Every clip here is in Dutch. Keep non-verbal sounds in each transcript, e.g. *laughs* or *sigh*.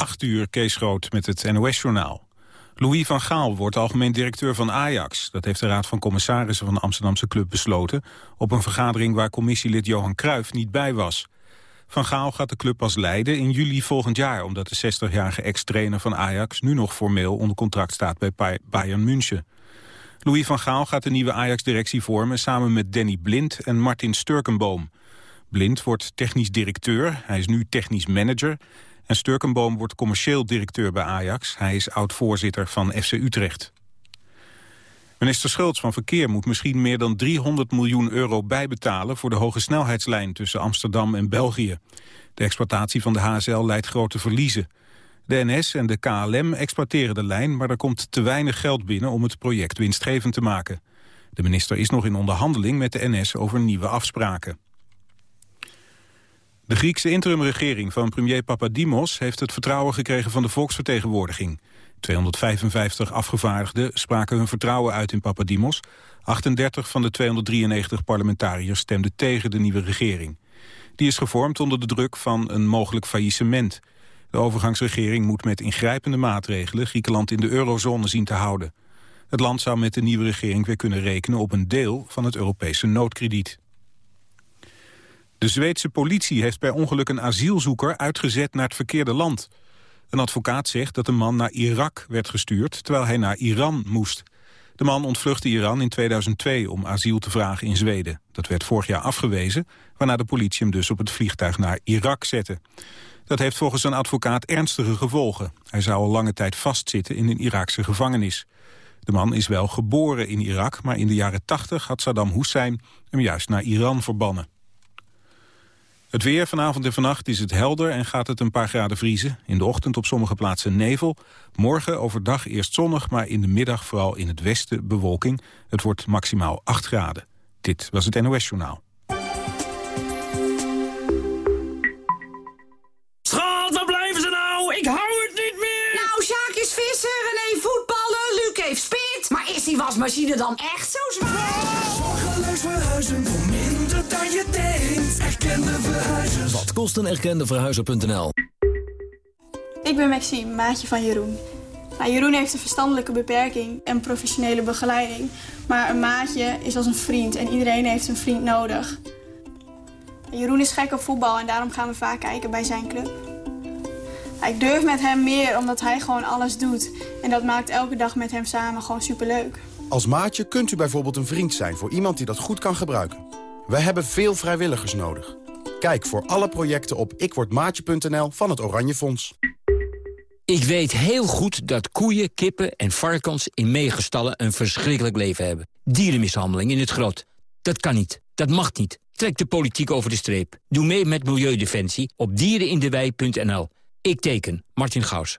8 uur Kees Groot met het NOS-journaal. Louis van Gaal wordt algemeen directeur van Ajax. Dat heeft de Raad van Commissarissen van de Amsterdamse club besloten... op een vergadering waar commissielid Johan Cruijff niet bij was. Van Gaal gaat de club pas leiden in juli volgend jaar... omdat de 60-jarige ex-trainer van Ajax nu nog formeel onder contract staat bij Bayern München. Louis van Gaal gaat de nieuwe Ajax-directie vormen samen met Danny Blind en Martin Sturkenboom. Blind wordt technisch directeur, hij is nu technisch manager... en Sturkenboom wordt commercieel directeur bij Ajax. Hij is oud-voorzitter van FC Utrecht. Minister Schultz van Verkeer moet misschien meer dan 300 miljoen euro bijbetalen... voor de hoge snelheidslijn tussen Amsterdam en België. De exploitatie van de HSL leidt grote verliezen. De NS en de KLM exploiteren de lijn, maar er komt te weinig geld binnen om het project winstgevend te maken. De minister is nog in onderhandeling met de NS over nieuwe afspraken. De Griekse interimregering van premier Papadimos heeft het vertrouwen gekregen van de volksvertegenwoordiging. 255 afgevaardigden spraken hun vertrouwen uit in Papadimos. 38 van de 293 parlementariërs stemden tegen de nieuwe regering. Die is gevormd onder de druk van een mogelijk faillissement. De overgangsregering moet met ingrijpende maatregelen Griekenland in de eurozone zien te houden. Het land zou met de nieuwe regering weer kunnen rekenen op een deel van het Europese noodkrediet. De Zweedse politie heeft bij ongeluk een asielzoeker uitgezet naar het verkeerde land. Een advocaat zegt dat de man naar Irak werd gestuurd terwijl hij naar Iran moest. De man ontvluchtte Iran in 2002 om asiel te vragen in Zweden. Dat werd vorig jaar afgewezen, waarna de politie hem dus op het vliegtuig naar Irak zette. Dat heeft volgens een advocaat ernstige gevolgen. Hij zou al lange tijd vastzitten in een Iraakse gevangenis. De man is wel geboren in Irak, maar in de jaren 80 had Saddam Hussein hem juist naar Iran verbannen. Het weer vanavond en vannacht is het helder en gaat het een paar graden vriezen. In de ochtend op sommige plaatsen nevel. Morgen overdag eerst zonnig, maar in de middag vooral in het westen bewolking. Het wordt maximaal 8 graden. Dit was het NOS Journaal. Schat, waar blijven ze nou? Ik hou het niet meer! Nou, Sjaak is vissen, René voetballen, Luc heeft spit. Maar is die wasmachine dan echt zo zwaar? Zorgeloos verhuizen dan je denkt. Erkende verhuizers. Wat kost een erkende verhuizer.nl? Ik ben Maxime, maatje van Jeroen. Nou, Jeroen heeft een verstandelijke beperking en professionele begeleiding. Maar een maatje is als een vriend en iedereen heeft een vriend nodig. Jeroen is gek op voetbal en daarom gaan we vaak kijken bij zijn club. Ik durf met hem meer omdat hij gewoon alles doet. En dat maakt elke dag met hem samen gewoon superleuk. Als maatje kunt u bijvoorbeeld een vriend zijn voor iemand die dat goed kan gebruiken. Wij hebben veel vrijwilligers nodig. Kijk voor alle projecten op ikwordmaatje.nl van het Oranje Fonds. Ik weet heel goed dat koeien, kippen en varkens in meegestallen een verschrikkelijk leven hebben. Dierenmishandeling in het grot. Dat kan niet. Dat mag niet. Trek de politiek over de streep. Doe mee met Milieudefensie op dierenindewei.nl. Ik teken. Martin Gaus.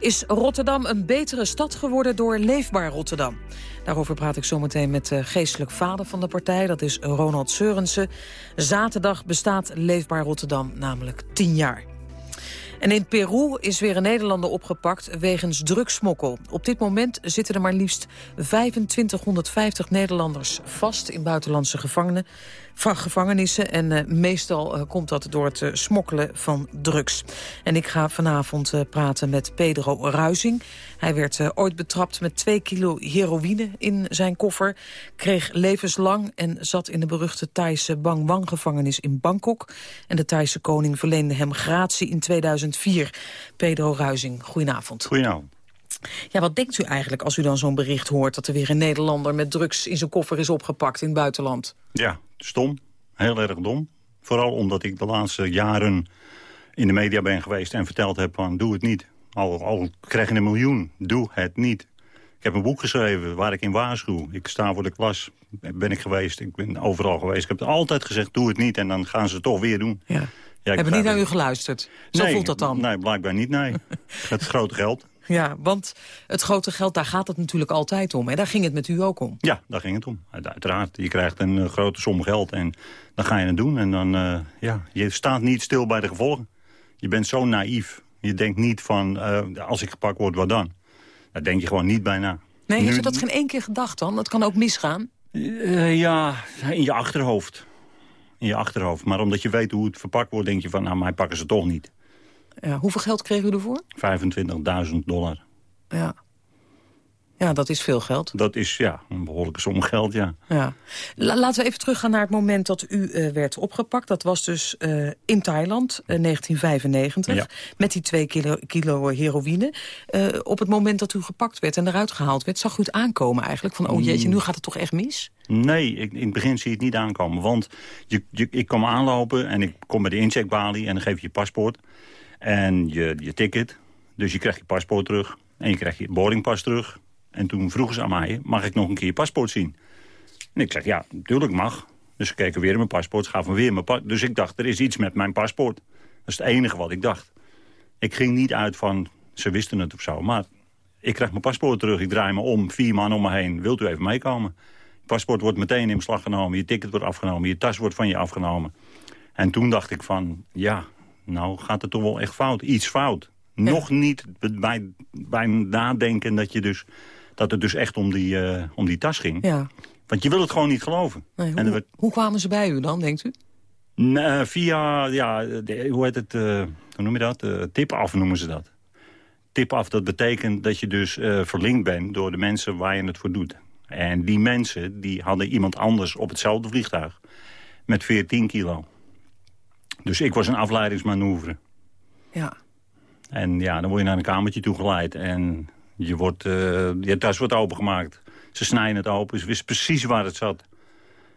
Is Rotterdam een betere stad geworden door Leefbaar Rotterdam? Daarover praat ik zometeen met de geestelijk vader van de partij. Dat is Ronald Seurensen. Zaterdag bestaat Leefbaar Rotterdam namelijk tien jaar. En in Peru is weer een Nederlander opgepakt wegens drugsmokkel. Op dit moment zitten er maar liefst 2550 Nederlanders vast in buitenlandse gevangenen, van gevangenissen. En uh, meestal uh, komt dat door het uh, smokkelen van drugs. En ik ga vanavond praten met Pedro Ruizing. Hij werd ooit betrapt met 2 kilo heroïne in zijn koffer. Kreeg levenslang en zat in de beruchte Thaise Bang Wang gevangenis in Bangkok. En de Thaise koning verleende hem gratie in 2004. Pedro Ruizing, goedenavond. Goedenavond. Ja, wat denkt u eigenlijk als u dan zo'n bericht hoort... dat er weer een Nederlander met drugs in zijn koffer is opgepakt in het buitenland? Ja, stom. Heel erg dom. Vooral omdat ik de laatste jaren in de media ben geweest... en verteld heb van doe het niet. Al, al krijg je een miljoen, doe het niet. Ik heb een boek geschreven waar ik in waarschuw. Ik sta voor de klas, ben ik geweest. Ik ben overal geweest. Ik heb altijd gezegd, doe het niet. En dan gaan ze het toch weer doen. Ja. Ja, Hebben niet naar u geluisterd? Zo nee, voelt dat dan? Nee, blijkbaar niet, nee. *laughs* het grote geld. Ja, want het grote geld, daar gaat het natuurlijk altijd om. En daar ging het met u ook om. Ja, daar ging het om. Uiteraard. Je krijgt een uh, grote som geld en dan ga je het doen. En dan, uh, ja, je staat niet stil bij de gevolgen. Je bent zo naïef. Je denkt niet van, uh, als ik gepakt word, wat dan? Daar denk je gewoon niet bij na. Nee, heeft u dat geen één keer gedacht dan? Dat kan ook misgaan? ja, in je achterhoofd. In je achterhoofd. Maar omdat je weet hoe het verpakt wordt, denk je van, nou, mij pakken ze toch niet. Ja, hoeveel geld kreeg u ervoor? 25.000 dollar. Ja. Ja, dat is veel geld. Dat is ja, een behoorlijke som geld, ja. ja. laten we even teruggaan naar het moment dat u uh, werd opgepakt. Dat was dus uh, in Thailand, uh, 1995, ja. met die twee kilo, kilo heroïne. op het moment dat u gepakt werd en eruit gehaald werd... zag u het aankomen eigenlijk? Van, oh jeetje, nu gaat het toch echt mis? Nee, ik, in het begin zie je het niet aankomen. Want je, je, ik kom aanlopen en ik kom bij de incheckbalie... en dan geef je je paspoort en je, je ticket. Dus je krijgt je paspoort terug en je krijgt je boardingpas terug... En toen vroegen ze aan mij, mag ik nog een keer je paspoort zien? En ik zeg, ja, natuurlijk mag. Dus ze keken weer in mijn paspoort, gaven me weer mijn paspoort. Dus ik dacht, er is iets met mijn paspoort. Dat is het enige wat ik dacht. Ik ging niet uit van, ze wisten het of zo. Maar ik krijg mijn paspoort terug, ik draai me om, vier man om me heen. Wilt u even meekomen? Je paspoort wordt meteen in beslag genomen, je ticket wordt afgenomen... je tas wordt van je afgenomen. En toen dacht ik van, ja, nou gaat het toch wel echt fout. Iets fout. Nog niet bij, bij nadenken dat je dus dat het dus echt om die, uh, om die tas ging. Ja. Want je wil het gewoon niet geloven. Nee, hoe, werd... hoe, kwamen ze bij u dan, denkt u? Uh, via, ja, de, hoe heet het, uh, hoe noem je dat? tip af noemen ze dat. Tip af, dat betekent dat je dus verlinkt bent door de mensen waar je het voor doet. En die mensen, die hadden iemand anders op hetzelfde vliegtuig. Met 14 kilo. Dus ik was een afleidingsmanoeuvre. Ja. En ja, dan word je naar een kamertje toegeleid. En je, wordt, uh, je tas wordt opengemaakt. Ze snijden het open. Ze wisten precies waar het zat.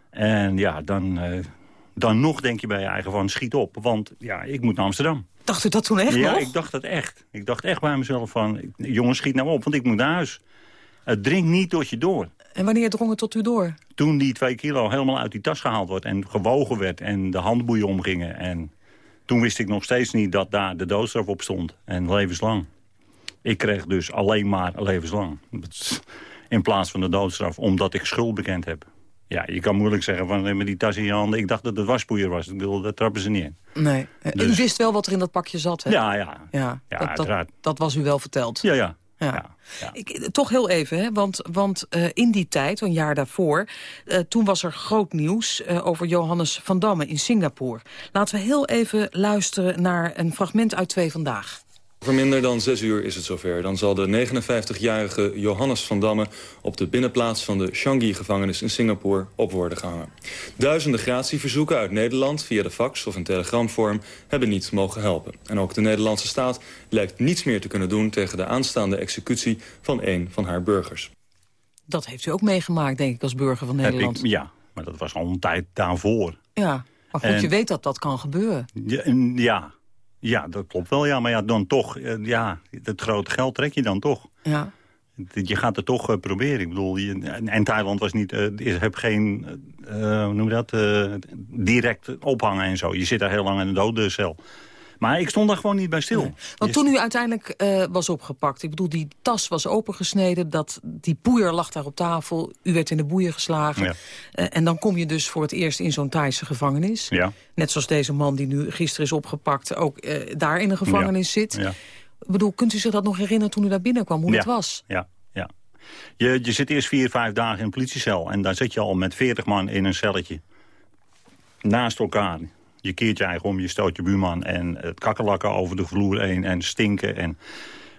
En ja, dan, uh, dan nog denk je bij je eigen van schiet op. Want ja, ik moet naar Amsterdam. Dacht u dat toen echt Ja, nog? ik dacht dat echt. Ik dacht echt bij mezelf van, jongens schiet nou op, want ik moet naar huis. Het dringt niet tot je door. En wanneer drong het tot u door? Toen die twee kilo helemaal uit die tas gehaald wordt en gewogen werd en de handboeien omgingen. En toen wist ik nog steeds niet dat daar de doodstraf op stond. En levenslang. Ik kreeg dus alleen maar levenslang. In plaats van de doodstraf, omdat ik schuld bekend heb. Ja, je kan moeilijk zeggen van met die tas in je handen. Ik dacht dat het waspoeier was. Ik bedoel, dat trappen ze niet in. Nee. Dus... U wist wel wat er in dat pakje zat, hè? Ja, ja. ja, ja. Dat, dat, was u wel verteld. Ja, ja. Ja. ja, ja. Ik, toch heel even, hè? want, want uh, in die tijd, een jaar daarvoor... Uh, toen was er groot nieuws uh, over Johannes van Damme in Singapore. Laten we heel even luisteren naar een fragment uit Twee Vandaag. Over minder dan zes uur is het zover. Dan zal de 59-jarige Johannes van Damme op de binnenplaats van de Changi-gevangenis in Singapore op worden gehangen. Duizenden gratieverzoeken uit Nederland via de fax of in telegramvorm hebben niet mogen helpen. En ook de Nederlandse staat lijkt niets meer te kunnen doen tegen de aanstaande executie van een van haar burgers. Dat heeft u ook meegemaakt, denk ik, als burger van Nederland. Ik, ja, maar dat was al een tijd daarvoor. Ja, maar goed, en, je weet dat dat kan gebeuren. Ja, ja, ja, dat klopt wel, ja. Maar ja, dan toch, ja, het grote geld trek je dan toch. Ja. Je gaat het toch uh, proberen. Ik bedoel, je, en Thailand was niet, uh, heb geen, uh, hoe noem je dat, direct ophangen en zo. Je zit daar heel lang in een dode cel. Maar ik stond daar gewoon niet bij stil. Want toen u uiteindelijk eh, was opgepakt, ik bedoel, die tas was opengesneden... Dat, die poeier lag daar op tafel, u werd in de boeien geslagen. Ja. Eh, en dan kom je dus voor het eerst in zo'n Thaise gevangenis. Ja. Net zoals deze man die nu gisteren is opgepakt... ook eh, daar in de gevangenis zit. Ja. Ik bedoel, kunt u zich dat nog herinneren toen u daar binnenkwam, hoe het was? Ja, ja. Je, je zit eerst vier, vijf dagen in een politiecel. En daar zit je al met veertig man in een celletje. Naast elkaar. Je keert je eigen om, je stoot je buurman. En het kakkerlakken over de vloer heen en stinken. En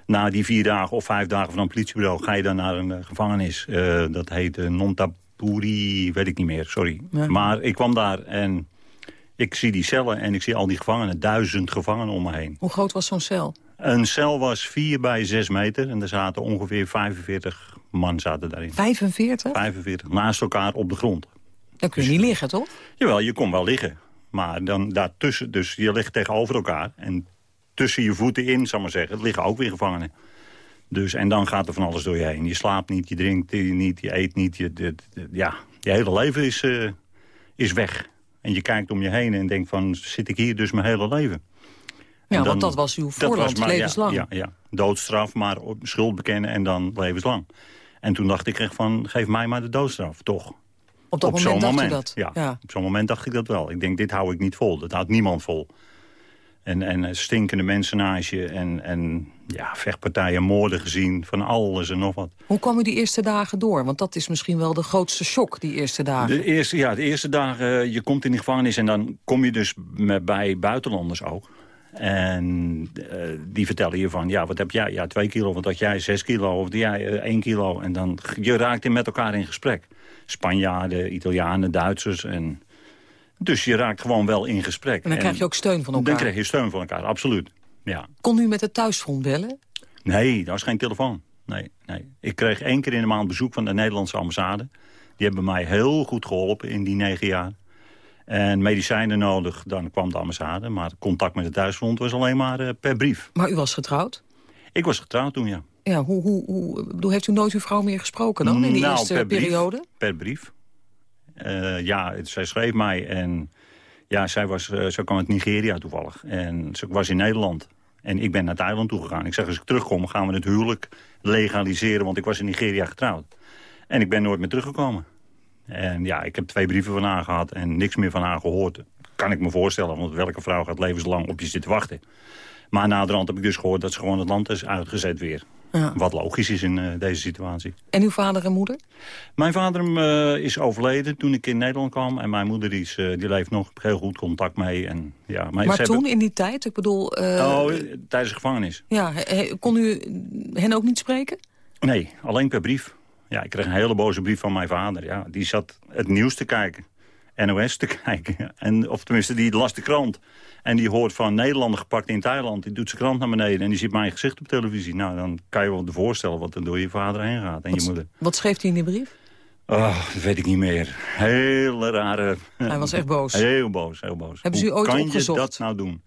na die vier dagen of vijf dagen van een politiebureau... ga je dan naar een eh, gevangenis. Eh, dat heet uh, Nontapuri, weet ik niet meer, sorry. Ja. Maar ik kwam daar en ik zie die cellen en ik zie al die gevangenen. Duizend gevangenen om me heen. Hoe groot was zo'n cel? Een cel was 4 bij 6 meter en er zaten ongeveer 45 man zaten daarin. 45? 45, naast elkaar op de grond. Dan kun je niet liggen, toch? Jawel, je kon wel liggen. Maar dan daartussen, dus je ligt tegenover elkaar. En tussen je voeten in, zal ik maar zeggen, liggen ook weer gevangenen. Dus, en dan gaat er van alles door je heen. Je slaapt niet, je drinkt niet, je eet niet. Je, de- de- ja, je hele leven is, eh, is weg. En je kijkt om je heen en denkt van, zit ik hier dus mijn hele leven? Ja, want dat was uw voorland, maar- ja, levenslang. Ja, ja, doodstraf, maar schuld bekennen en dan levenslang. En toen dacht ik echt van, geef mij maar de doodstraf, toch? Op dat zo'n moment dacht u dat? Ja, Ja. op zo'n moment dacht ik dat wel. Ik denk, dit hou ik niet vol. Dat houdt niemand vol. En, en eh, stinkende mensen naast je en, en ja, vechtpartijen, moorden gezien, van alles en nog wat. Hoe kwam u die eerste dagen door? Want dat is misschien wel de grootste shock, die eerste dagen. De eerste, ja, de eerste dagen, eh, je komt in de gevangenis en dan kom je dus met, bij buitenlanders ook. En eh, die vertellen je van, ja, wat heb jij? Ja, twee kilo, wat had jij? Zes kilo, of jij één kilo? En dan, je raakt in met elkaar in gesprek. Spanjaarden, Italianen, Duitsers. En, dus je raakt gewoon wel in gesprek. En dan krijg je ook steun van elkaar. Dan krijg je steun van elkaar, absoluut. Ja. Kon u met het thuisfront bellen? Nee, dat was geen telefoon. Nee, nee. Ik kreeg één keer in de maand bezoek van de Nederlandse ambassade. Die hebben mij heel goed geholpen in die negen jaar. En medicijnen nodig, dan kwam de ambassade. Maar contact met het thuisfront was alleen maar eh, per brief. Maar u was getrouwd? Ik was getrouwd toen, ja. Ja, hoe, hoe, hoe, bedoel, heeft u nooit uw vrouw meer gesproken dan, in die Nou, eerste per brief. periode? Per brief. Eh, ja, het- zij schreef mij en ja, zij, was, eh, zij kwam uit Nigeria toevallig. En ze was in Nederland. En ik ben naar Thailand toegegaan. Ik zeg, als ik terugkom, gaan we het huwelijk legaliseren... want ik was in Nigeria getrouwd. En ik ben nooit meer teruggekomen. En ja, ik heb twee brieven van haar gehad en niks meer van haar gehoord. Kan ik me voorstellen, want welke vrouw gaat levenslang op je zitten wachten? Maar naderhand heb ik dus gehoord dat ze gewoon het land is uitgezet weer. Ja. Wat logisch is in eh, deze situatie. En uw vader en moeder? Mijn vader eh, is overleden toen ik in Nederland kwam. En mijn moeder is, eh, die leeft nog. Heel goed contact mee. En, ja, Maar, toen, hebben- in die tijd, ik bedoel... Oh, tijdens de gevangenis. ja, kon u hen ook niet spreken? Nee, alleen per brief. Ja, ik kreeg een hele boze brief van mijn vader. Ja, die zat het nieuws te kijken. NOS te *laughs* kijken. En, of tenminste, die las de krant. En die hoort van Nederlander gepakt in Thailand. Die doet zijn krant naar beneden en die ziet mijn gezicht op televisie. Nou, dan kan je wel voorstellen wat er door je vader heen gaat en je moeder. Wat schreef hij in die brief? Oh, dat weet ik niet meer. Hele rare... Hij was echt boos. Heel boos, heel boos. Hebben ze u ooit kan opgezocht? je dat nou doen?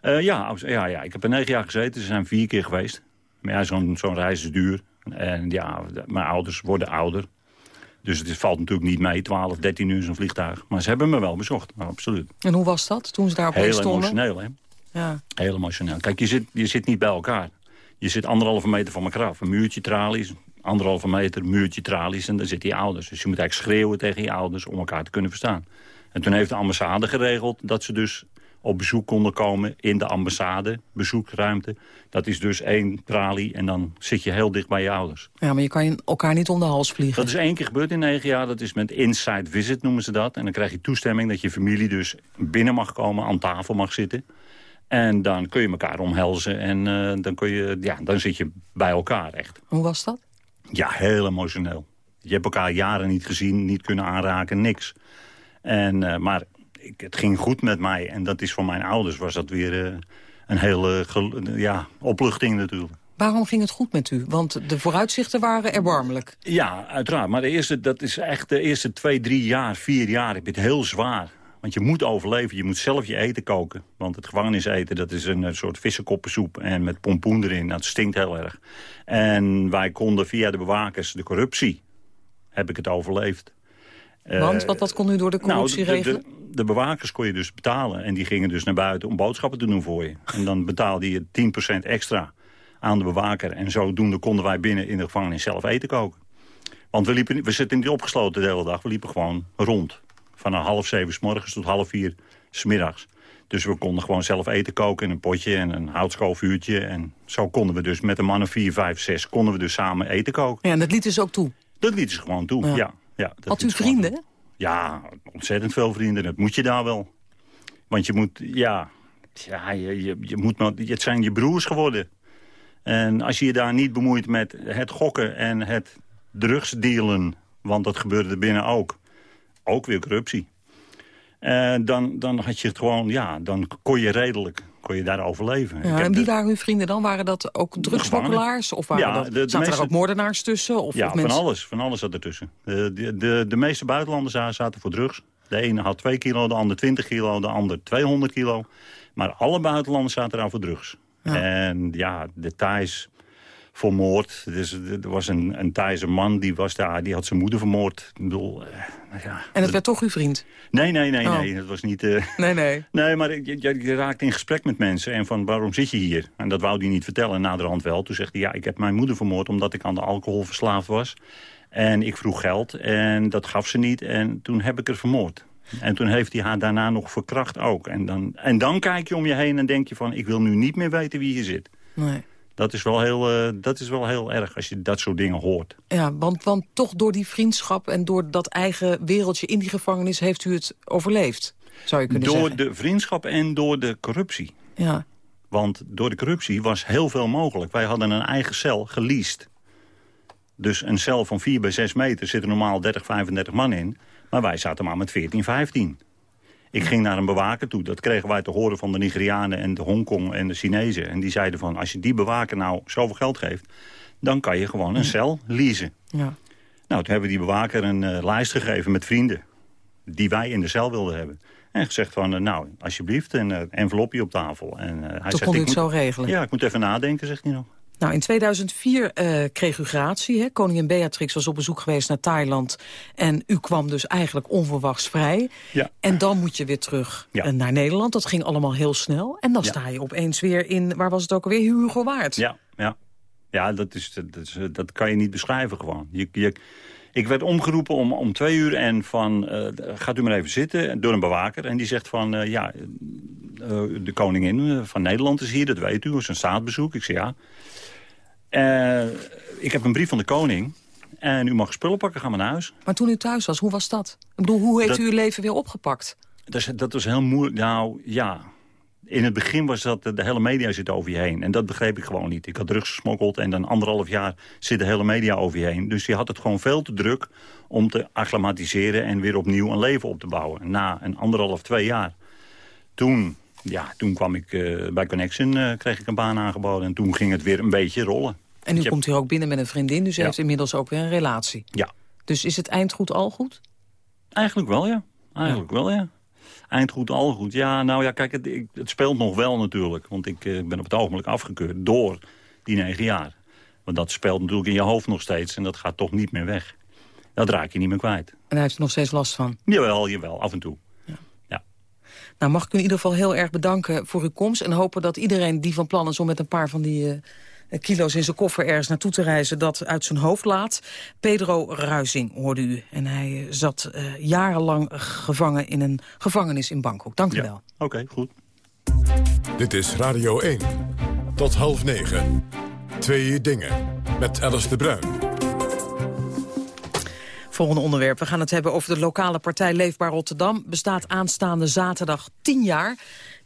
Eh, ja, ja, ja, ik heb er negen jaar gezeten. Ze zijn vier keer geweest. Maar ja, zo'n zo'n reis is duur. En ja, mijn ouders worden ouder. Dus het valt natuurlijk niet mee, 12, 13 uur zo'n vliegtuig. Maar ze hebben me wel bezocht, absoluut. En hoe was dat, toen ze daar opeens Heel stonden? emotioneel, hè? Ja. Heel emotioneel. Kijk, je zit, je zit niet bij elkaar. Je zit anderhalve meter van elkaar af. Een muurtje tralies, anderhalve meter, muurtje tralies. En daar zitten je ouders. Dus je moet eigenlijk schreeuwen tegen je ouders om elkaar te kunnen verstaan. En toen heeft de ambassade geregeld dat ze dus op bezoek konden komen in de ambassade, bezoekruimte. Dat is dus één tralie en dan zit je heel dicht bij je ouders. ja, maar je kan je elkaar niet om de hals vliegen. Dat is één keer gebeurd in negen jaar. Dat is met inside visit noemen ze dat. En dan krijg je toestemming dat je familie dus binnen mag komen, aan tafel mag zitten. En dan kun je elkaar omhelzen en eh, dan, kun je, ja, dan zit je bij elkaar echt. Hoe was dat? Ja, heel emotioneel. Je hebt elkaar jaren niet gezien, niet kunnen aanraken, niks. En, eh, maar ik, het ging goed met mij. En dat is voor mijn ouders was dat weer eh, een hele ja, opluchting natuurlijk. Waarom ging het goed met u? Want de vooruitzichten waren erbarmelijk. Ja, uiteraard. Maar de eerste, dat is echt de eerste twee, drie jaar, vier jaar heb je het heel zwaar. Want je moet overleven, je moet zelf je eten koken. Want het gevangeniseten, dat is een, soort vissenkoppensoep en met pompoen erin. Dat stinkt heel erg. En wij konden via de bewakers de corruptie, heb ik het overleefd. Want Eh, wat, wat kon u door de corruptie nou, de- de- regelen? De bewakers kon je dus betalen. En die gingen dus naar buiten om boodschappen te doen voor je. En dan betaalde je 10% extra aan de bewaker. En zodoende konden wij binnen in de gevangenis zelf eten koken. Want we, liepen, we zitten niet opgesloten de hele dag. We liepen gewoon rond. Van half zeven s morgens tot half vier s middags. Dus we konden gewoon zelf eten koken in een potje en een houtskoolvuurtje. En zo konden we dus met een man of vier, vijf, zes... konden we dus samen eten koken. Ja, en dat lieten ze ook toe? Dat lieten ze gewoon toe, ja. ja, dat Had u vrienden? Ja, ontzettend veel vrienden. Dat moet je daar wel. Want je moet, ja, ja je, je, je moet het zijn je broers geworden. En als je je daar niet bemoeit met het gokken en het drugsdealen... want dat gebeurde binnen ook, ook weer corruptie... Eh, dan, dan had je het gewoon, ja, dan kon je redelijk kon je daar overleven. Ja, en wie de- waren uw vrienden dan? Waren dat ook drugsmokkelaars? Of waren Ja, dat, de- de zaten er ook moordenaars tussen? Of, ja, of van mensen... alles. Van alles zat ertussen. De, de, de, de meeste buitenlanders za- zaten voor drugs. De ene had 2 kilo, de ander 20 kilo, de ander 200 kilo. Maar alle buitenlanders zaten daar voor drugs. En ja, de Thais voor moord. Dus, er was een, een Thaise man, die, was daar, die had zijn moeder vermoord. Ik bedoel, eh, nou ja. En het werd toch uw vriend? Nee, nee, nee, Oh. nee. Dat was niet... eh, Nee, nee. *laughs* Nee, maar je, je, raakt in gesprek met mensen. En van, waarom zit je hier? En dat wou hij niet vertellen, naderhand wel. Toen zegt hij, ja, ik heb mijn moeder vermoord... omdat ik aan de alcohol verslaafd was. En ik vroeg geld en dat gaf ze niet. En toen heb ik haar vermoord. En toen heeft hij haar daarna nog verkracht ook. En dan, en dan kijk je om je heen en denk je van... ik wil nu niet meer weten wie hier zit. Nee. Dat is wel heel, eh, dat is wel heel erg als je dat soort dingen hoort. Ja, want, want toch door die vriendschap en door dat eigen wereldje in die gevangenis... heeft u het overleefd, zou je kunnen Door zeggen. de vriendschap en door de corruptie. Ja. Want door de corruptie was heel veel mogelijk. Wij hadden een eigen cel geleased. Dus een cel van 4 bij 6 meter zitten normaal 30, 35 man in. Maar wij zaten maar met 14, 15. Ik ging naar een bewaker toe. Dat kregen wij te horen van de Nigerianen en de Hongkong en de Chinezen. En die zeiden van, als je die bewaker nou zoveel geld geeft... dan kan je gewoon een cel leasen. Ja. Nou, toen hebben we die bewaker een eh, lijst gegeven met vrienden... die wij in de cel wilden hebben. En gezegd van, eh, nou, alsjeblieft, een eh, envelopje op tafel. En, hij Toen zegt, kon ik het moet- zo regelen? Ja, ik moet even nadenken, zegt hij nog. Nou, in 2004 eh, kreeg u gratie. Hè? Koningin Beatrix was op bezoek geweest naar Thailand. En u kwam dus eigenlijk onverwachts vrij. Ja. En dan moet je weer terug Ja. eh, naar Nederland. Dat ging allemaal heel snel. En dan Ja. sta je opeens weer in, waar was het ook alweer, Hugo Waard. Ja, ja. ja dat, is, dat, is, dat kan je niet beschrijven gewoon. Je, je, ik werd omgeroepen om, om twee uur en van, eh, gaat u maar even zitten, door een bewaker. En die zegt van, eh, ja, eh, de koningin van Nederland is hier, dat weet u, is een staatsbezoek. Ik zeg ja. Ik heb een brief van de koning en u mag spullen pakken, ga maar naar huis. Maar toen u thuis was, hoe was dat? Ik bedoel, hoe heeft Dat- u uw leven weer opgepakt? Dat, dat was heel moeilijk. Nou, ja. In het begin was dat de hele media zit over je heen. En dat begreep ik gewoon niet. Ik had drugs gesmokkeld en dan anderhalf jaar zit de hele media over je heen. Dus je had het gewoon veel te druk om te acclimatiseren... en weer opnieuw een leven op te bouwen. Na een anderhalf, twee jaar. Toen, ja, toen kwam ik eh, bij Connection, eh, kreeg ik een baan aangeboden. En toen ging het weer een beetje rollen. En u Ik heb- komt hier ook binnen met een vriendin, dus u Ja. heeft inmiddels ook weer een relatie. Ja. Dus is het eind goed al goed? Eigenlijk wel, ja. Eigenlijk wel, ja. Eind goed, al goed. Ja, nou ja, kijk, het, ik- het speelt nog wel natuurlijk. Want ik eh, ben op het ogenblik afgekeurd door die negen jaar. Want dat speelt natuurlijk in je hoofd nog steeds. En dat gaat toch niet meer weg. Dat raak je niet meer kwijt. En daar heeft u nog steeds last van. Jawel, jawel, af en toe. Nou, mag ik u in ieder geval heel erg bedanken voor uw komst... en hopen dat iedereen die van plan is om met een paar van die eh, kilo's in zijn koffer ergens naartoe te reizen... dat uit zijn hoofd laat. Pedro Ruizing hoorde u. En hij eh, zat eh, jarenlang gevangen in een gevangenis in Bangkok. Dank u Ja. wel. Oké, goed. Dit is Radio 1. Tot half negen. Twee dingen. Met Alice de Bruin. Volgende onderwerp. We gaan het hebben over de lokale partij Leefbaar Rotterdam. Bestaat aanstaande zaterdag 10 jaar.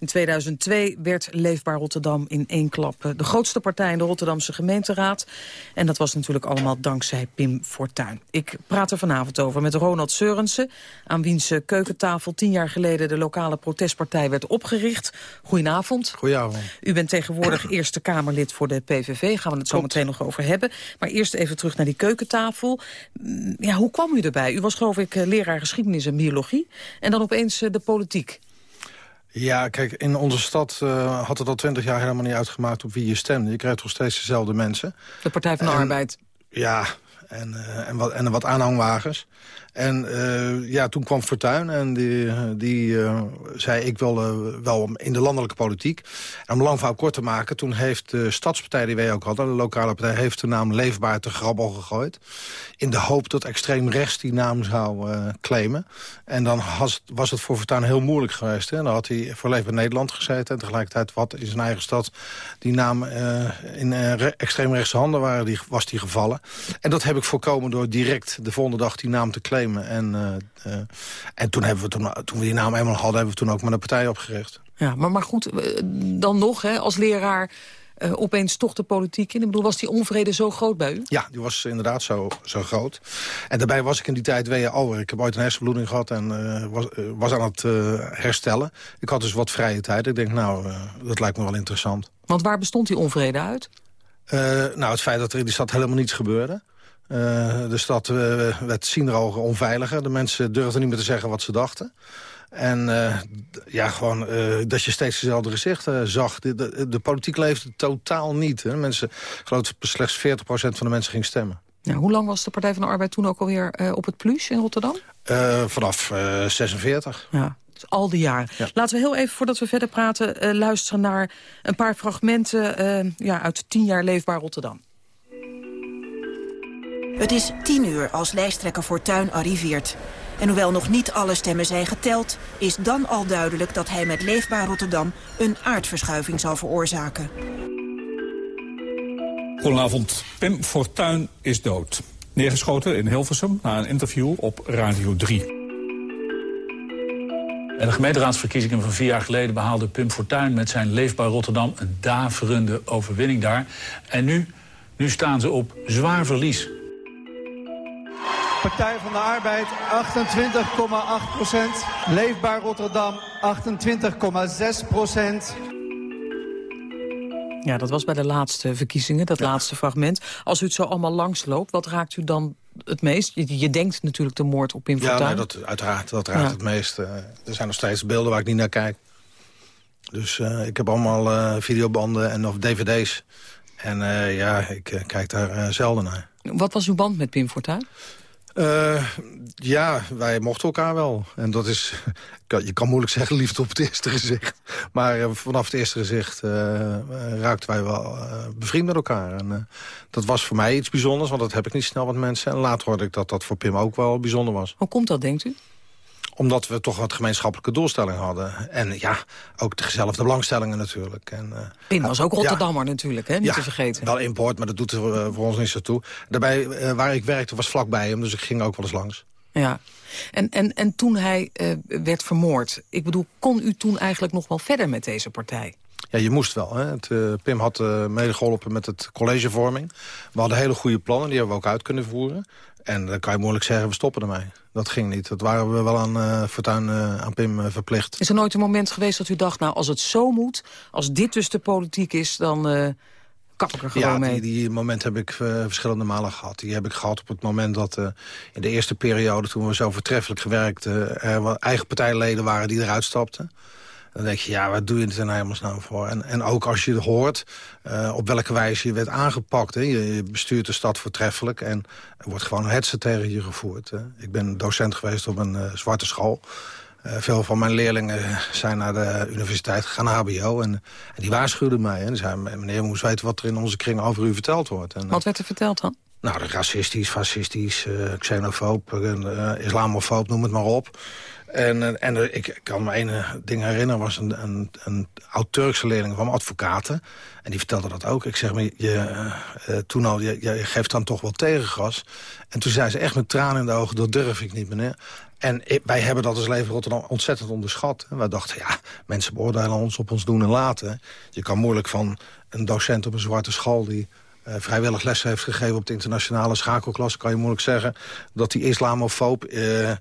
In 2002 werd Leefbaar Rotterdam in één klap eh, de grootste partij in de Rotterdamse gemeenteraad. En dat was natuurlijk allemaal dankzij Pim Fortuyn. Ik praat er vanavond over met Ronald Seurensen, aan wiens eh, keukentafel tien jaar geleden de lokale protestpartij werd opgericht. Goedenavond. Goedenavond. U bent tegenwoordig *clears throat* Eerste Kamerlid voor de PVV. Gaan we het zo meteen nog over hebben. Maar eerst even terug naar die keukentafel. Mm, Ja, hoe kwam u erbij? U was geloof ik eh, leraar geschiedenis en biologie. En dan opeens de politiek. Ja, kijk, in onze stad eh, had het al twintig jaar helemaal niet uitgemaakt op wie je stemde. Je krijgt toch steeds dezelfde mensen. De Partij van de En- Arbeid. Ja, en, uh, en, wat, en wat aanhangwagens. En uh, ja, toen kwam Fortuyn en die, die uh, zei... ik wil wel in de landelijke politiek. En om lang verhaal kort te maken... toen heeft de stadspartij die wij ook hadden... de lokale partij, heeft de naam Leefbaar te grabbel gegooid. In de hoop dat extreem rechts die naam zou claimen. En dan was, het voor Fortuyn heel moeilijk geweest. Hè? Dan had hij voor Leefbaar Nederland gezeten... en tegelijkertijd wat in zijn eigen stad... die naam in extreem rechtse handen waren, die, was die gevallen. En dat heb ik voorkomen door direct de volgende dag die naam te claimen. En, uh, uh, en toen, hebben we toen, toen we die naam eenmaal hadden, hebben we toen ook met een partij opgericht. Ja, maar, maar goed, eh, dan nog, hè, als leraar... Uh, opeens toch de politiek in? Ik bedoel, was die onvrede zo groot bij u? Ja, die was inderdaad zo, zo groot. En daarbij was ik in die tijd WO. Ik heb ooit een hersenbloeding gehad en uh, was, uh, was aan het herstellen. Ik had dus wat vrije tijd. Ik denk, nou, dat lijkt me wel interessant. Want waar bestond die onvrede uit? nou, het feit dat er in die stad helemaal niets gebeurde. Uh, de stad uh, werd zienderogen onveiliger. De mensen durfden niet meer te zeggen wat ze dachten. En uh, ja, gewoon dat je steeds dezelfde gezichten zag. De, de, de, politiek leefde totaal niet. Hè. Mensen, geloof ik, slechts 40% van de mensen ging stemmen. Ja, hoe lang was de Partij van de Arbeid toen ook alweer op het plus in Rotterdam? vanaf 46. Ja. Al die jaren. Ja. Laten we heel even, voordat we verder praten... luisteren naar een paar fragmenten ja, uit tien jaar Leefbaar Rotterdam. Het is tien uur als lijsttrekker Fortuyn arriveert. En hoewel nog niet alle stemmen zijn geteld... is dan al duidelijk dat hij met Leefbaar Rotterdam... een aardverschuiving zal veroorzaken. Goedenavond. Pim Fortuyn is dood. Neergeschoten in Hilversum na een interview op Radio 3. En de gemeenteraadsverkiezingen van vier jaar geleden behaalde Pim Fortuyn met zijn Leefbaar Rotterdam een daverende overwinning daar. En nu, nu staan ze op zwaar verlies. Partij van de Arbeid 28,8 procent. Leefbaar Rotterdam 28,6 procent. Ja, dat was bij de laatste verkiezingen, dat laatste fragment. Als u het zo allemaal langsloopt, wat raakt u dan het meest? Je, je denkt natuurlijk de moord op Pim Ja, nee, dat, uiteraard, dat raakt ja. het meest. Uh, er zijn nog steeds beelden waar ik niet naar kijk. Dus uh, ik heb allemaal uh, videobanden en of dvd's. En ja, ik kijk daar zelden naar. Wat was uw band met Pim Fortuyn? Uh, ja, wij mochten elkaar wel. En dat is, *laughs* je kan moeilijk zeggen liefde op het eerste *laughs* gezicht. Maar uh, vanaf het eerste gezicht uh, raakten wij wel bevriend met elkaar. En dat was voor mij iets bijzonders, want dat heb ik niet snel met mensen. En later hoorde ik dat dat voor Pim ook wel bijzonder was. Hoe komt dat, denkt u? Omdat we toch wat gemeenschappelijke doelstellingen hadden. En ja, ook dezelfde belangstellingen natuurlijk. En, uh, Pim was ook Rotterdammer ja, natuurlijk, hè? niet ja, te vergeten. wel import, maar dat doet er uh, voor ons niet zo toe. Daarbij, uh, waar ik werkte, was vlakbij hem, dus ik ging ook wel eens langs. Ja, en, en, en toen hij werd vermoord... ik bedoel, kon u toen eigenlijk nog wel verder met deze partij? Ja, je moest wel. Hè. Het, uh, Pim had uh, medegeholpen met het collegevorming. We hadden hele goede plannen, die hebben we ook uit kunnen voeren. En dan kan je moeilijk zeggen, we stoppen ermee. Dat ging niet. Dat waren we wel aan uh, Fortuyn, uh, aan Pim uh, verplicht. Is er nooit een moment geweest dat u dacht... nou, als het zo moet, als dit dus de politiek is... dan kap ik er gewoon ja, mee? Ja, die, die moment heb ik verschillende malen gehad. Die heb ik gehad op het moment dat in de eerste periode... toen we zo vertreffelijk gewerkt... er eigen partijleden waren die eruit stapten. Dan denk je, ja, wat doe je het in hemelsnaam voor? En, en ook als je hoort uh, op welke wijze je werd aangepakt. Hè? Je, je, bestuurt de stad voortreffelijk en er wordt gewoon hetze tegen je gevoerd. Hè? Ik ben docent geweest op een uh, zwarte school. Uh, veel van mijn leerlingen zijn naar de universiteit gegaan, naar hbo. En, en die waarschuwden mij. Die zeiden, meneer, we moest weten wat er in onze kring over u verteld wordt. En, wat werd er verteld dan? Nou, racistisch, fascistisch, xenofoob, islamofoob, noem het maar op. En, en ik kan me één ding herinneren, was een, een, een oud-Turkse leerling van advocaten. En die vertelde dat ook. Ik zeg, maar, je, uh, toen al, je, geeft dan toch wel tegengas. En toen zei ze echt met tranen in de ogen, dat durf ik niet, meneer. En wij hebben dat als Leven Rotterdam ontzettend onderschat. En wij dachten, ja, mensen beoordelen ons op ons doen en laten. Je kan moeilijk van een docent op een zwarte school... die vrijwillig les heeft gegeven op de internationale schakelklas... kan je moeilijk zeggen dat die islamofoob... Uh,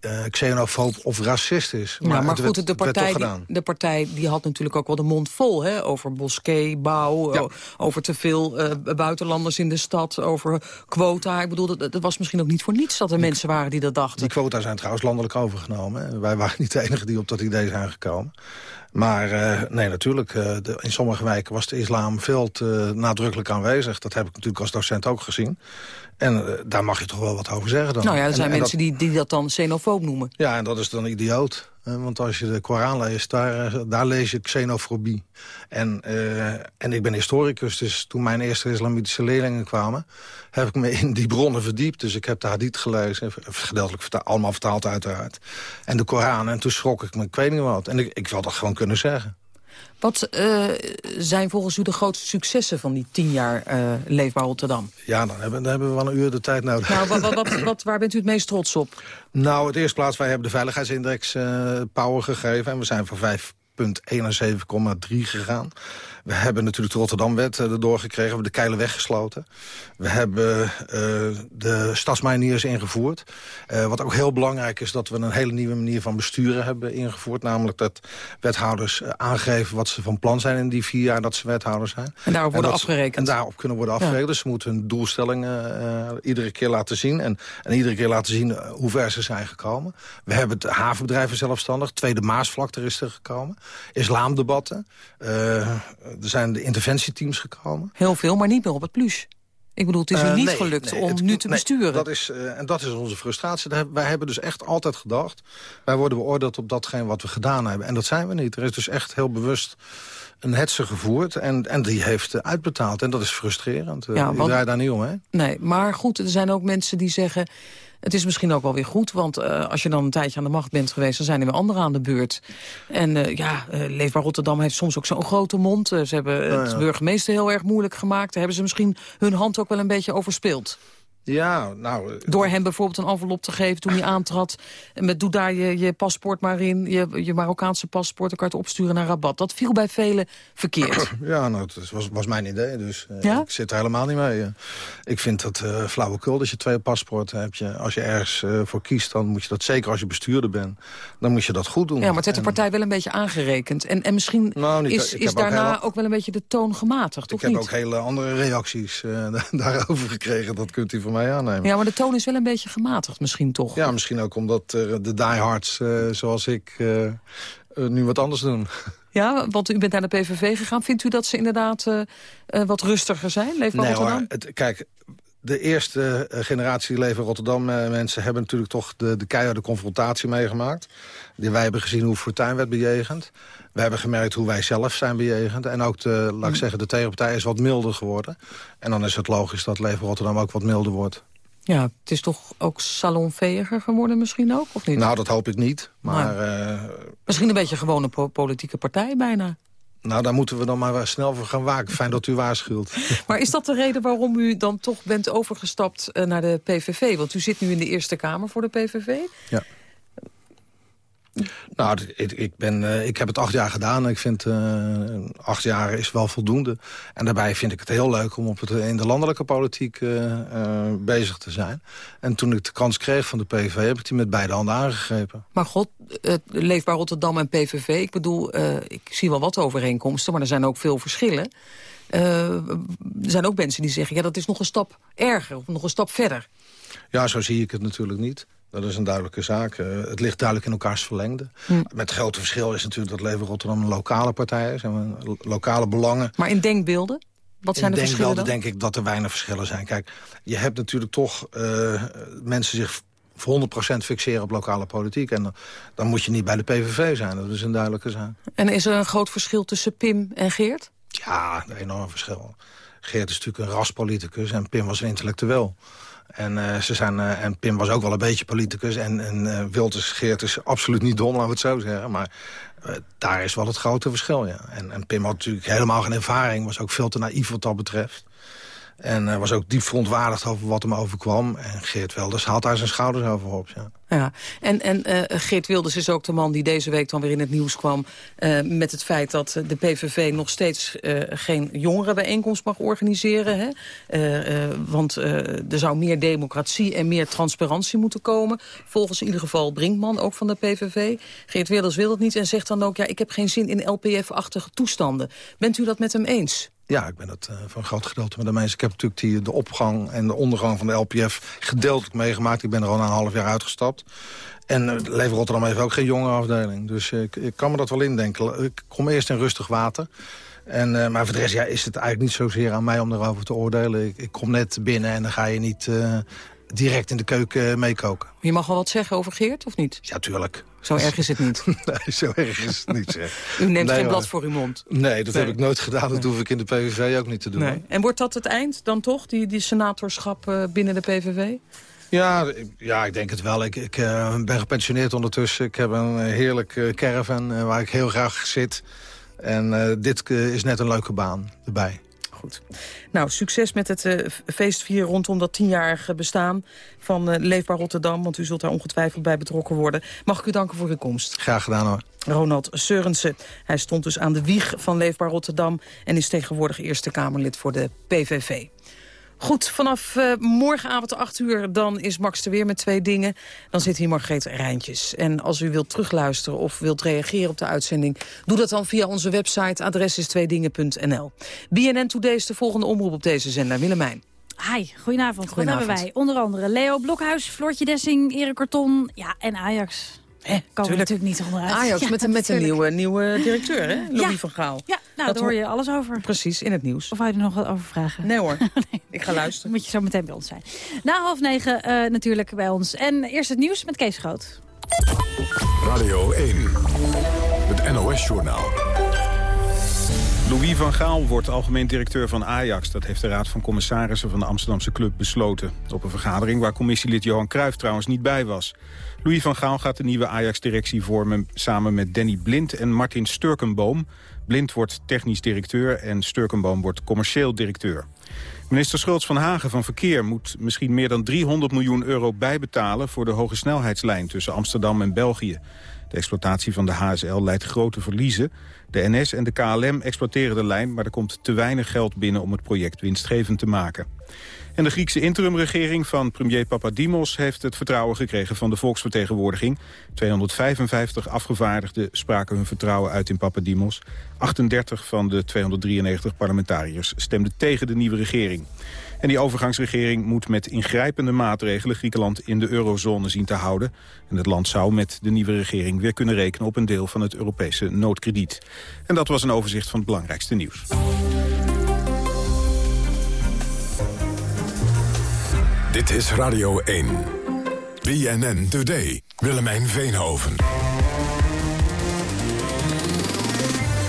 uh, xenofoob of racist is. Maar, ja, maar goed, werd, de, partij, die, de partij die had natuurlijk ook wel de mond vol... Hè, over bosquetbouw, ja. over te veel uh, buitenlanders in de stad... over quota. Ik bedoel, dat, dat, was misschien ook niet voor niets dat er mensen waren die dat dachten. Die quota zijn trouwens landelijk overgenomen. Hè. Wij waren niet de enigen die op dat idee zijn gekomen. Maar uh, nee, natuurlijk, uh, de, in sommige wijken was de islam veel te nadrukkelijk aanwezig. Dat heb ik natuurlijk als docent ook gezien. En uh, daar mag je toch wel wat over zeggen dan. Nou ja, er zijn en, mensen en dat... die, die dat dan xenofoob noemen. Ja, en dat is dan idioot. Want als je de Koran leest, daar, daar lees je xenofobie. En, uh, en ik ben historicus, dus toen mijn eerste islamitische leerlingen kwamen... heb ik me in die bronnen verdiept. Dus ik heb de hadith gelezen, gedeeltelijk vertaald, allemaal vertaald uiteraard. En de Koran, en toen schrok ik me, ik weet niet wat. En ik, ik wil dat gewoon kunnen zeggen. Wat uh, zijn volgens u de grootste successen van die tien jaar uh, Leefbaar Rotterdam? Ja, dan hebben, dan hebben we wel een uur de tijd nodig. Nou, wat, wat, *laughs* wat, waar bent u het meest trots op? Nou, het eerste plaats, wij hebben de veiligheidsindex uh, power gegeven. En we zijn van 5,71,3 gegaan. We hebben natuurlijk de Rotterdamwet uh, erdoor gekregen. We hebben de Keilen weggesloten. We hebben uh, de stadsmijniers ingevoerd. Uh, wat ook heel belangrijk is dat we een hele nieuwe manier van besturen hebben ingevoerd. Namelijk dat wethouders aangeven wat ze van plan zijn in die vier jaar dat ze wethouder zijn. En daarop worden en afgerekend. En daarop kunnen worden afgerekend. Ja. Dus ze moeten hun doelstellingen iedere keer laten zien. En, en iedere keer laten zien hoe ver ze zijn gekomen. We hebben het havenbedrijven zelfstandig. Tweede Maasvlakte is er gekomen. Islamdebatten er zijn de interventieteams gekomen. Heel veel, maar niet meer op het plus. Ik bedoel, het is u uh, niet nee, gelukt nee, om het, nu te nee, besturen. Dat is, uh, en dat is onze frustratie. Wij hebben dus echt altijd gedacht... wij worden beoordeeld op datgene wat we gedaan hebben. En dat zijn we niet. Er is dus echt heel bewust een hetze gevoerd en, en die heeft uitbetaald. En dat is frustrerend. Ja, want, ik draai daar niet om, hè? Nee, maar goed, er zijn ook mensen die zeggen... Het is misschien ook wel weer goed, want uh, als je dan een tijdje aan de macht bent geweest... dan zijn er weer anderen aan de beurt. En uh, ja, uh, Leefbaar Rotterdam heeft soms ook zo'n grote mond. ze hebben het burgemeester heel erg moeilijk gemaakt. Daar hebben ze misschien hun hand ook wel een beetje overspeeld. Ja, nou... Door hem bijvoorbeeld een envelop te geven toen hij aantrad. Met doe daar je, je paspoort maar in. Je, je Marokkaanse paspoort, dan kan je het opsturen naar Rabat. Dat viel bij velen verkeerd. *clears throat* Ja, nou, dat was, was mijn idee. Dus uh, ja? ik zit er helemaal niet mee. Uh, ik vind dat uh, flauwekul dat je twee paspoorten hebt. Je, als je ergens voor kiest, dan moet je dat zeker als je bestuurder bent. Dan moet je dat goed doen. Ja, maar het werd de partij wel een beetje aangerekend. En, en misschien nou, niet, is, is daarna ook, hele, ook, wel een beetje de toon gematigd, Ik heb niet? ook hele andere reacties *laughs* daarover gekregen. Dat kunt u van mij aannemen. Ja, maar de toon is wel een beetje gematigd misschien toch? Ja, misschien ook omdat uh, de diehards uh, zoals ik uh, nu wat anders doen. *laughs* Ja, want u bent naar de PVV gegaan. Vindt u dat ze inderdaad wat rustiger zijn? Leef nee hoor, het, kijk, de eerste generatie Leven Rotterdam mensen hebben natuurlijk toch de, de keiharde confrontatie meegemaakt. Die, wij hebben gezien hoe Fortuyn werd bejegend. We hebben gemerkt hoe wij zelf zijn bejegend. En ook, de, laat ik zeggen, de tegenpartij is wat milder geworden. En dan is het logisch dat Leven Rotterdam ook wat milder wordt. Ja, het is toch ook salonveger geworden misschien ook, of niet? Nou, dat hoop ik niet. Maar, maar uh, misschien een beetje po politieke partij bijna. Nou, daar moeten we dan maar snel voor gaan waken. Fijn dat u waarschuwt. *laughs* Maar is dat de reden waarom u dan toch bent overgestapt uh, naar de PVV? Want u zit nu in de Eerste Kamer voor de PVV. Ja. Nou, ik, ik, ben, uh, ik heb het acht jaar gedaan. Ik vind uh, acht jaar is wel voldoende. En daarbij vind ik het heel leuk om op het, in de landelijke politiek uh, bezig te zijn. En toen ik de kans kreeg van de PVV, heb ik die met beide handen aangegrepen. Maar god, Leefbaar Rotterdam en PVV, ik bedoel, ik zie wel wat overeenkomsten, maar er zijn ook veel verschillen. er zijn ook mensen die zeggen, ja, dat is nog een stap erger, of nog een stap verder. Ja, zo zie ik het natuurlijk niet. Dat is een duidelijke zaak. Uh, het ligt duidelijk in elkaars verlengde. Hm. Met het grote verschil is natuurlijk dat Leven Rotterdam een lokale partij is. En lokale belangen. Maar in denkbeelden? Wat zijn in de verschillen dan? denk ik dat er weinig verschillen zijn. Kijk, je hebt natuurlijk toch uh, mensen zich voor 100% fixeren op lokale politiek. En dan, dan moet je niet bij de PVV zijn. Dat is een duidelijke zaak. En is er een groot verschil tussen Pim en Geert? Ja, een enorm verschil. Geert is natuurlijk een raspoliticus en Pim was een intellectueel. En, uh, ze zijn, uh, en Pim was ook wel een beetje politicus. En, en uh, Geert is absoluut niet dom, laten we het zo zeggen. Maar daar is wel het grote verschil, ja. En, en, Pim had natuurlijk helemaal geen ervaring. Was ook veel te naïef wat dat betreft. En was ook diep verontwaardigd over wat hem overkwam. En Geert Wilders haalt daar zijn schouders over op, ja. Ja, en, en uh, Geert Wilders is ook de man die deze week dan weer in het nieuws kwam... Uh, met het feit dat de PVV nog steeds uh, geen jongerenbijeenkomst mag organiseren. Hè? want er zou meer democratie en meer transparantie moeten komen. Volgens in ieder geval Brinkman, ook van de PVV. Geert Wilders wil dat niet en zegt dan ook... ja, ik heb geen zin in LPF-achtige toestanden. Bent u dat met hem eens? Ja, ik ben het uh, voor een groot gedeelte met de mensen. Ik heb natuurlijk die, de opgang en de ondergang van de LPF gedeeltelijk meegemaakt. Ik ben er al een half jaar uitgestapt. En uh, Rotterdam heeft ook geen jonge afdeling. Dus uh, ik, ik, kan me dat wel indenken. Ik kom eerst in rustig water. En, uh, maar voor de rest ja, is het eigenlijk niet zozeer aan mij om erover te oordelen. Ik, ik kom net binnen en dan ga je niet direct in de keuken meekoken. Je mag wel wat zeggen over Geert, of niet? Ja, tuurlijk. Zo erg is het niet? *laughs* nee, zo erg is het niet, zeg. U neemt nee, geen blad voor uw mond? Nee, dat nee. heb ik nooit gedaan. Dat nee. hoef ik in de PVV ook niet te doen. Nee. En wordt dat het eind dan toch, die, die senatorschap uh, binnen de PVV? Ja, ja, ik denk het wel. Ik, ik uh, ben gepensioneerd ondertussen. Ik heb een heerlijk uh, caravan uh, waar ik heel graag zit. En dit is net een leuke baan erbij. Goed. Nou, succes met het uh, feestvieren rondom dat tienjarige bestaan van uh, Leefbaar Rotterdam. Want u zult daar ongetwijfeld bij betrokken worden. Mag ik u danken voor uw komst. Graag gedaan hoor. Ronald Seurensen. Hij stond dus aan de wieg van Leefbaar Rotterdam... en is tegenwoordig Eerste Kamerlid voor de PVV. Goed, vanaf uh, morgenavond 8 uur dan is Max er weer met twee dingen. Dan zit hier Margreet Rijntjes. En als u wilt terugluisteren of wilt reageren op de uitzending... doe dat dan via onze website. Adres is tweedingen.nl. BNN Today is de volgende omroep op deze zender. Willemijn. Hi, goedenavond. Wat hebben wij? Onder andere Leo Blokhuis, Floortje Dessing, Erik Karton ja, en Ajax. Eh, kan natuurlijk niet onderuit. Ajax *laughs* ja, met, met een nieuwe, nieuwe directeur, hè? Louis ja. van Gaal. Ja, nou, daar hoor je alles over. Precies, in het nieuws. Of wou je er nog wat over vragen? Nee hoor, *laughs* nee. ik ga luisteren. Moet je zo meteen bij ons zijn. Na half negen uh, natuurlijk bij ons. En eerst het nieuws met Kees Groot. Radio 1, het NOS-journaal. Louis van Gaal wordt algemeen directeur van Ajax. Dat heeft de Raad van Commissarissen van de Amsterdamse club besloten. Op een vergadering waar commissielid Johan Cruijff trouwens niet bij was. Louis van Gaal gaat de nieuwe Ajax-directie vormen... samen met Danny Blind en Martin Sturkenboom. Blind wordt technisch directeur en Sturkenboom wordt commercieel directeur. Minister Schultz van Hagen van Verkeer moet misschien meer dan 300 miljoen euro bijbetalen... voor de hoge snelheidslijn tussen Amsterdam en België. De exploitatie van de HSL leidt grote verliezen. De NS en de KLM exploiteren de lijn, maar er komt te weinig geld binnen om het project winstgevend te maken. En de Griekse interimregering van premier Papadimos heeft het vertrouwen gekregen van de volksvertegenwoordiging. 255 afgevaardigden spraken hun vertrouwen uit in Papadimos. 38 van de 293 parlementariërs stemden tegen de nieuwe regering. En die overgangsregering moet met ingrijpende maatregelen Griekenland in de eurozone zien te houden. En het land zou met de nieuwe regering weer kunnen rekenen op een deel van het Europese noodkrediet. En dat was een overzicht van het belangrijkste nieuws. Dit is Radio 1. BNN Today. Willemijn Veenhoven.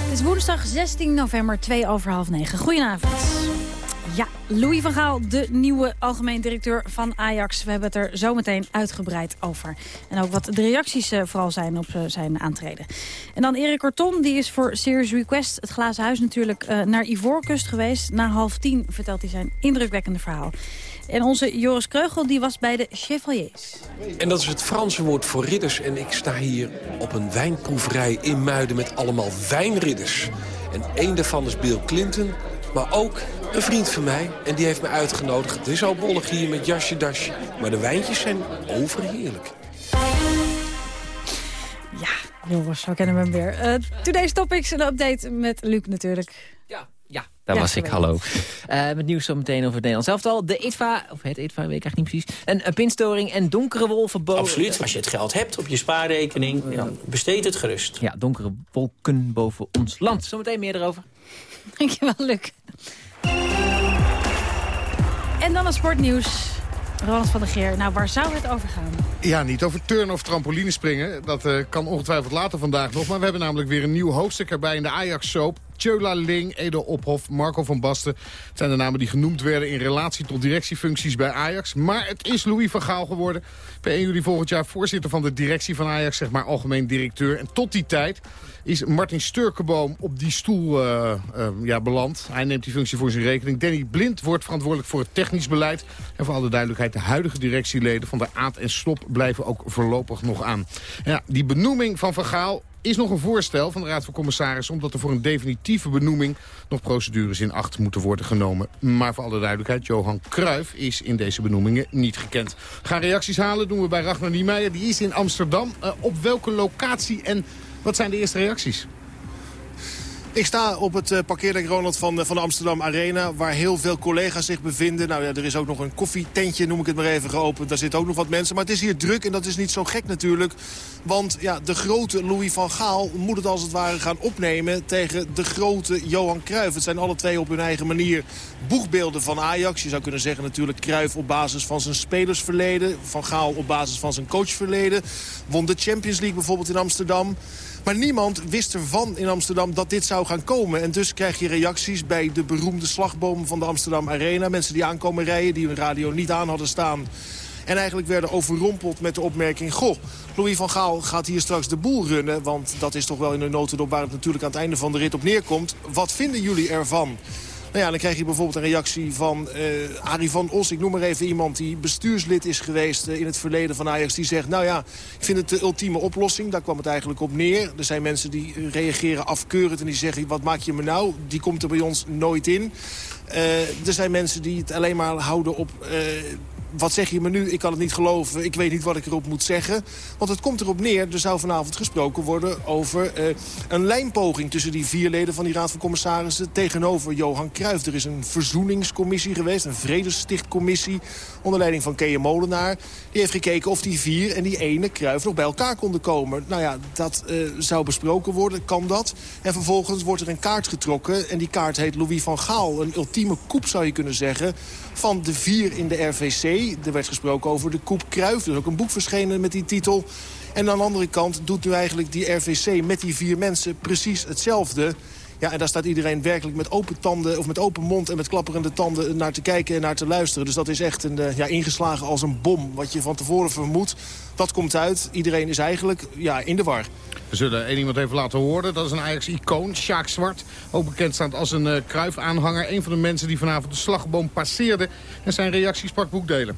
Het is woensdag 16 november, 2 over half 9. Goedenavond. Ja, Louis van Gaal, de nieuwe algemeen directeur van Ajax. We hebben het er zo meteen uitgebreid over. En ook wat de reacties uh, vooral zijn op uh, zijn aantreden. En dan Erik Corton, die is voor Serious Request, het Glazen Huis natuurlijk, uh, naar Ivoorkust geweest. Na half tien vertelt hij zijn indrukwekkende verhaal. En onze Joris Kreugel die was bij de Chevaliers. En dat is het Franse woord voor ridders. En ik sta hier op een wijnproeverij in Muiden met allemaal wijnridders. En één daarvan is Bill Clinton, maar ook een vriend van mij. En die heeft me uitgenodigd. Het is al bollig hier met jasje, dasje. Maar de wijntjes zijn overheerlijk. Ja, Joris, zo kennen we hem weer. Uh, today's Topics, een update met Luc natuurlijk. Ja, ja. Daar ja, was ik, hallo. Uh, met nieuws zo meteen over het Nederlands elftal. De ETVA, of het ETVA, weet ik eigenlijk niet precies. Een, een pinstoring en donkere wolven boven... Absoluut, als je het geld hebt op je spaarrekening, ja. besteed het gerust. Ja, donkere wolken boven ons land. Zometeen meer erover. Dankjewel, Luc. En dan een sportnieuws. Roland van der Geer, nou waar zou het over gaan? Ja, niet over turnen of trampolinespringen. Dat uh, kan ongetwijfeld later vandaag nog. Maar we hebben namelijk weer een nieuw hoofdstuk erbij in de Ajax-soap. Tjöla Ling, Edo Ophof, Marco van Basten. Zijn de namen die genoemd werden in relatie tot directiefuncties bij Ajax. Maar het is Louis van Gaal geworden. Per 1 juli volgend jaar voorzitter van de directie van Ajax, zeg maar algemeen directeur. En tot die tijd is Martin Sturkenboom op die stoel uh, uh, ja, beland. Hij neemt die functie voor zijn rekening. Danny Blind wordt verantwoordelijk voor het technisch beleid. En voor alle duidelijkheid, de huidige directieleden van de Aad en Stop blijven ook voorlopig nog aan. Ja, die benoeming van Van Gaal is nog een voorstel van de Raad van Commissarissen... omdat er voor een definitieve benoeming nog procedures in acht moeten worden genomen. Maar voor alle duidelijkheid, Johan Cruijff is in deze benoemingen niet gekend. Ga reacties halen, doen we bij Ragnar Niemeyer. Die is in Amsterdam. Uh, op welke locatie en wat zijn de eerste reacties? Ik sta op het uh, parkeerdek Ronald van, uh, van de Amsterdam Arena... waar heel veel collega's zich bevinden. Nou ja, er is ook nog een koffietentje, noem ik het maar even, geopend. Daar zitten ook nog wat mensen. Maar het is hier druk en dat is niet zo gek natuurlijk. Want ja, de grote Louis van Gaal moet het als het ware gaan opnemen... tegen de grote Johan Cruijff. Het zijn alle twee op hun eigen manier boegbeelden van Ajax. Je zou kunnen zeggen natuurlijk Cruijff op basis van zijn spelersverleden. Van Gaal op basis van zijn coachverleden. Won de Champions League bijvoorbeeld in Amsterdam. Maar niemand wist ervan in Amsterdam dat dit zou gaan komen. En dus krijg je reacties bij de beroemde slagbomen van de Amsterdam Arena. Mensen die aankomen rijden, die hun radio niet aan hadden staan. En eigenlijk werden overrompeld met de opmerking... Goh, Louis van Gaal gaat hier straks de boel runnen. Want dat is toch wel in de notendop waar het natuurlijk aan het einde van de rit op neerkomt. Wat vinden jullie ervan? Nou ja, dan krijg je bijvoorbeeld een reactie van uh, Arie van Os. Ik noem maar even iemand die bestuurslid is geweest uh, in het verleden van Ajax. Die zegt, nou ja, ik vind het de ultieme oplossing. Daar kwam het eigenlijk op neer. Er zijn mensen die reageren afkeurend en die zeggen, wat maak je me nou? Die komt er bij ons nooit in. Uh, er zijn mensen die het alleen maar houden op wat zeg je me nu? Ik kan het niet geloven. Ik weet niet wat ik erop moet zeggen. Want het komt erop neer, er zou vanavond gesproken worden... over uh, een lijnpoging tussen die vier leden van die Raad van Commissarissen... tegenover Johan Cruijff. Er is een verzoeningscommissie geweest, een vredestichtcommissie... onder leiding van Kees Molenaar. Die heeft gekeken of die vier en die ene Cruijff nog bij elkaar konden komen. Nou ja, dat uh, zou besproken worden. Kan dat? En vervolgens wordt er een kaart getrokken. En die kaart heet Louis van Gaal. Een ultieme koep zou je kunnen zeggen van de vier in de RVC. Er werd gesproken over de Koep Kruif. Er is ook een boek verschenen met die titel. En aan de andere kant doet nu eigenlijk die RVC met die vier mensen precies hetzelfde. Ja, en daar staat iedereen werkelijk met open tanden of met open mond en met klapperende tanden naar te kijken en naar te luisteren. Dus dat is echt een, ja, ingeslagen als een bom. Wat je van tevoren vermoedt, dat komt uit. Iedereen is eigenlijk ja, in de war. We zullen één iemand even laten horen. Dat is een Ajax-icoon, Sjaak Zwart. Ook bekend staat als een uh, Kruif-aanhanger. Een van de mensen die vanavond de slagboom passeerde. En zijn reacties sprak boekdelen.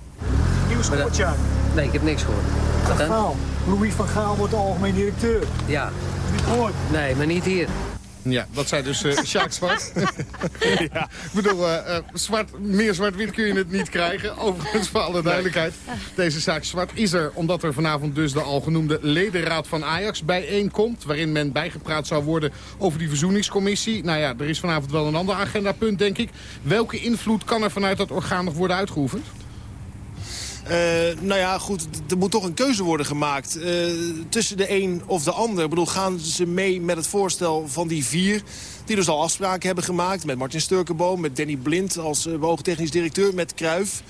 Nieuws gehoord, Sjaak? Nee, ik heb niks gehoord. Van Gaal. Louis van Gaal wordt de algemeen directeur. Ja. Niet gehoord? Nee, maar niet hier. Ja, dat zei dus uh, Sjaak Zwart. *laughs* ja. Ik bedoel, uh, zwart, meer zwart-wit kun je het niet krijgen. *laughs* Overigens, voor alle duidelijkheid. Deze zaak Zwart is er omdat er vanavond dus de al genoemde ledenraad van Ajax bijeenkomt. Waarin men bijgepraat zou worden over die verzoeningscommissie. Nou ja, er is vanavond wel een ander agendapunt, denk ik. Welke invloed kan er vanuit dat orgaan nog worden uitgeoefend? Uh, nou ja, goed, er moet toch een keuze worden gemaakt uh, tussen de een of de ander. Ik bedoel, gaan ze mee met het voorstel van die vier... die dus al afspraken hebben gemaakt met Martin Sturkenboom... met Danny Blind als uh, technisch directeur, met Kruif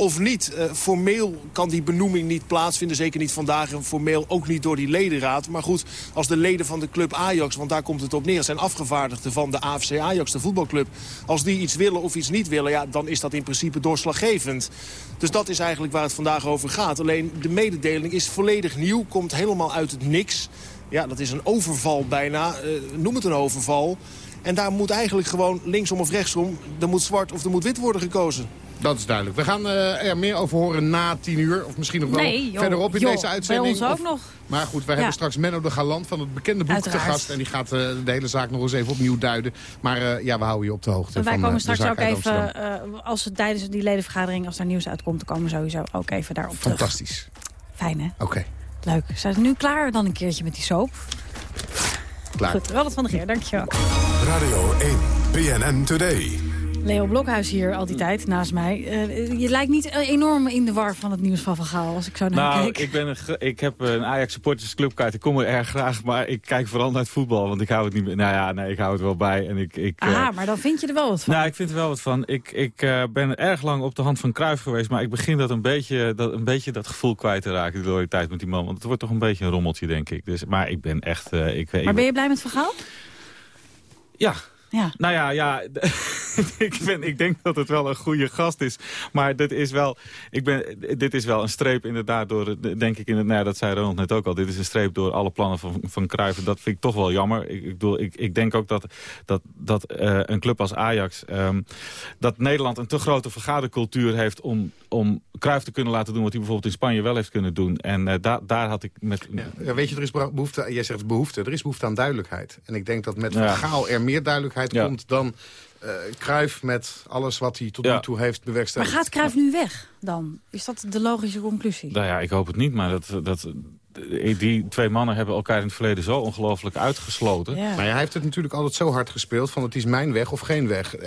of niet. Uh, formeel kan die benoeming niet plaatsvinden, zeker niet vandaag... en formeel ook niet door die ledenraad. Maar goed, als de leden van de club Ajax, want daar komt het op neer... zijn afgevaardigden van de AFC Ajax, de voetbalclub... als die iets willen of iets niet willen, ja, dan is dat in principe doorslaggevend. Dus dat is eigenlijk waar het vandaag over gaat. Alleen de mededeling is volledig nieuw, komt helemaal uit het niks. Ja, dat is een overval bijna, uh, noem het een overval... En daar moet eigenlijk gewoon linksom of rechtsom... er moet zwart of er moet wit worden gekozen. Dat is duidelijk. We gaan uh, er meer over horen na tien uur. Of misschien nog wel nee, joh, verderop in joh, deze uitzending. Bij ons ook of, nog. Maar goed, wij ja. hebben straks Menno de Galant van het bekende boek Uiteraard. te gast. En die gaat uh, de hele zaak nog eens even opnieuw duiden. Maar uh, ja, we houden je op de hoogte en wij van komen straks de ook even, als het tijdens die ledenvergadering, als er nieuws uitkomt, dan komen we sowieso ook even daarop terug. Fantastisch. Fijn, hè? Oké. Okay. Leuk. Zijn ze nu klaar dan een keertje met die soap? Klaar. Goed, Robert van der Geer, dankjewel. Radio 1, PNN Today. Leo Blokhuis hier al die tijd naast mij. Uh, je lijkt niet enorm in de war van het nieuws van Van Gaal, als ik zo naar nou, kijk. Ik, ben een, ik heb een Ajax supporters clubkaart. Ik kom er erg graag, maar ik kijk vooral naar het voetbal. Want ik hou het niet meer. Nou ja, nee, ik hou het wel bij. En ik, ik, ah, uh, maar dan vind je er wel wat van. Nou, ik vind er wel wat van. Ik, ik uh, ben erg lang op de hand van Cruijff geweest. Maar ik begin dat een beetje dat, een beetje dat gevoel kwijt te raken. De tijd met die man. Want het wordt toch een beetje een rommeltje, denk ik. Dus, maar ik ben echt... ik, maar ben je blij met Van Gaal? Ja, Ja. Nou ja, ja *laughs* *laughs* ik, ik denk dat het wel een goede gast is. Maar dit is wel, ik ben, dit is wel een streep inderdaad door, denk ik, in het, nou dat zei Ronald net ook al, dit is een streep door alle plannen van, van Cruijff. Dat vind ik toch wel jammer. Ik, ik, bedoel, ik, ik denk ook dat, dat, dat uh, een club als Ajax, um, dat Nederland een te grote vergadercultuur heeft om, om Cruijff te kunnen laten doen wat hij bijvoorbeeld in Spanje wel heeft kunnen doen. En uh, da, daar had ik met... Ja, weet je, er is behoefte, jij zegt behoefte, er is behoefte aan duidelijkheid. En ik denk dat met ja. Gaal er meer duidelijkheid komt dan uh, Cruijff met alles wat hij tot ja. nu toe heeft bewerkstelligd. Maar gaat Cruijff nu weg dan? Is dat de logische conclusie? Nou ja, ik hoop het niet, maar dat, dat, die twee mannen hebben elkaar in het verleden zo ongelooflijk uitgesloten. Ja. Maar hij heeft het natuurlijk altijd zo hard gespeeld van het is mijn weg of geen weg. Uh,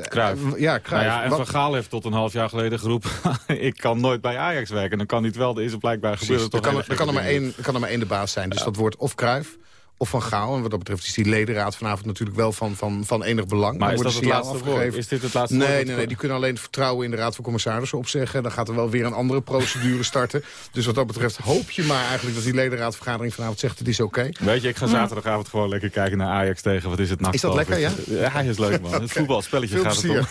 Cruijff. ja, Cruijff. Nou ja, en Van Gaal heeft tot een half jaar geleden geroepen... *laughs* ik kan nooit bij Ajax werken. Dan kan niet wel, er is er blijkbaar gebeurd. Er kan, er, kan er maar één, kan er maar één de baas zijn. Dus ja. dat wordt of Cruijff of van Gaal. En wat dat betreft is die ledenraad vanavond natuurlijk wel van, van, van enig belang. Maar is, dat het laatste woord? is dit het laatste nee, woord? Nee, nee, die kunnen alleen vertrouwen in de Raad van Commissarissen opzeggen. Dan gaat er wel weer een andere procedure starten. Dus wat dat betreft hoop je maar eigenlijk dat die ledenraadvergadering vanavond zegt het is oké. Okay. Weet je, ik ga zaterdagavond gewoon lekker kijken naar Ajax tegen. Wat is het nou? Is dat lekker, ja? Ja, hij is leuk man. okay. Het voetbalspelletje gaat het om.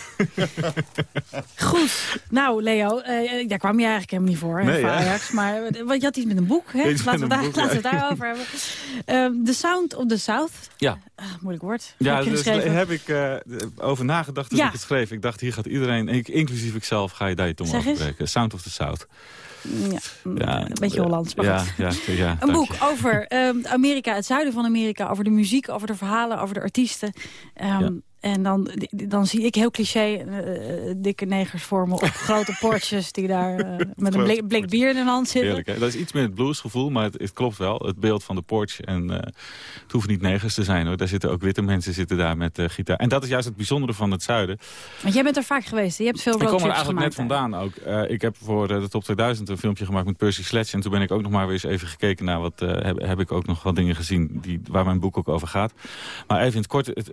*laughs* Goed. Nou, Leo, uh, daar kwam je eigenlijk helemaal niet voor, nee, Ajax. Maar want je had iets met een boek, hè? Laten we, daar, boek, laten we het daarover hebben. Uh, *laughs* the Sound of the South. Ja. Uh, moeilijk woord. Ja, heb dus heb ik uh, over nagedacht toen ja. ik het schreef. Ik dacht, hier gaat iedereen, inclusief ikzelf, ga je daar je tong over breken. Sound of the South. Ja, ja, een beetje Hollands, maar ja. Ja, ja, een boek over um, Amerika, het zuiden van Amerika, over de muziek, over de verhalen, over de artiesten. Um, en dan, dan zie ik heel cliché uh, dikke negers vormen op *laughs* grote portjes... die daar uh, met een blik, blik, bier in de hand zitten. Heerlijk, hè? Dat is iets meer het bluesgevoel, maar het, het, klopt wel. Het beeld van de porch. En uh, het hoeft niet negers te zijn, hoor. Daar zitten ook witte mensen zitten daar met gitaar. En dat is juist het bijzondere van het zuiden. Want jij bent er vaak geweest. Je hebt veel roadtrips gemaakt. Ik kom er eigenlijk net vandaan ook. ik heb voor de Top 2000 een filmpje gemaakt met Percy Sledge. En toen ben ik ook nog maar weer eens even gekeken naar wat... heb, heb ik ook nog wat dingen gezien die, waar mijn boek ook over gaat. Maar even in het kort. Het,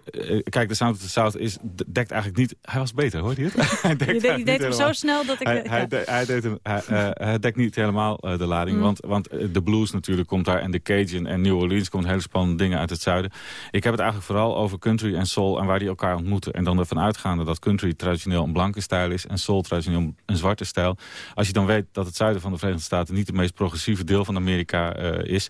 kijk, de Sound the South is dekt eigenlijk niet... Hij was beter, hoor je het? *laughs* hij dekt je, je deed hem zo snel dat ik... Hij, hij, de, hij, deed hem, hij, uh, *laughs* hij dekt niet helemaal uh, de lading. Mm. Want, want de blues natuurlijk komt daar en de Cajun en New Orleans... komt hele spannende dingen uit het zuiden. Ik heb het eigenlijk vooral over country en soul en waar die elkaar ontmoeten. En dan ervan uitgaande dat country traditioneel een blanke stijl is... en soul traditioneel een zwarte stijl. Als je dan weet dat het zuiden van de Verenigde Staten... niet het meest progressieve deel van Amerika uh, is...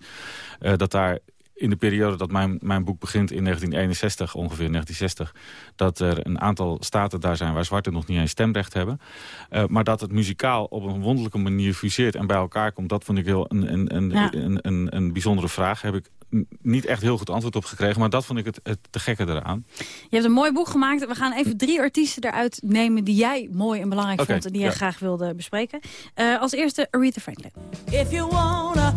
dat daar in de periode dat mijn, mijn boek begint in 1961, ongeveer 1960... dat er een aantal staten daar zijn waar zwarten nog niet eens stemrecht hebben. Uh, maar dat het muzikaal op een wonderlijke manier fuseert en bij elkaar komt... dat vond ik heel een, een, een, ja. een, een, een bijzondere vraag. Heb ik niet echt heel goed antwoord op gekregen. Maar dat vond ik het, het te gekke eraan. Je hebt een mooi boek gemaakt. We gaan even drie artiesten eruit nemen die jij mooi en belangrijk okay, vond... en die jij ja. graag wilde bespreken. Uh, als eerste Aretha Franklin. If you wanna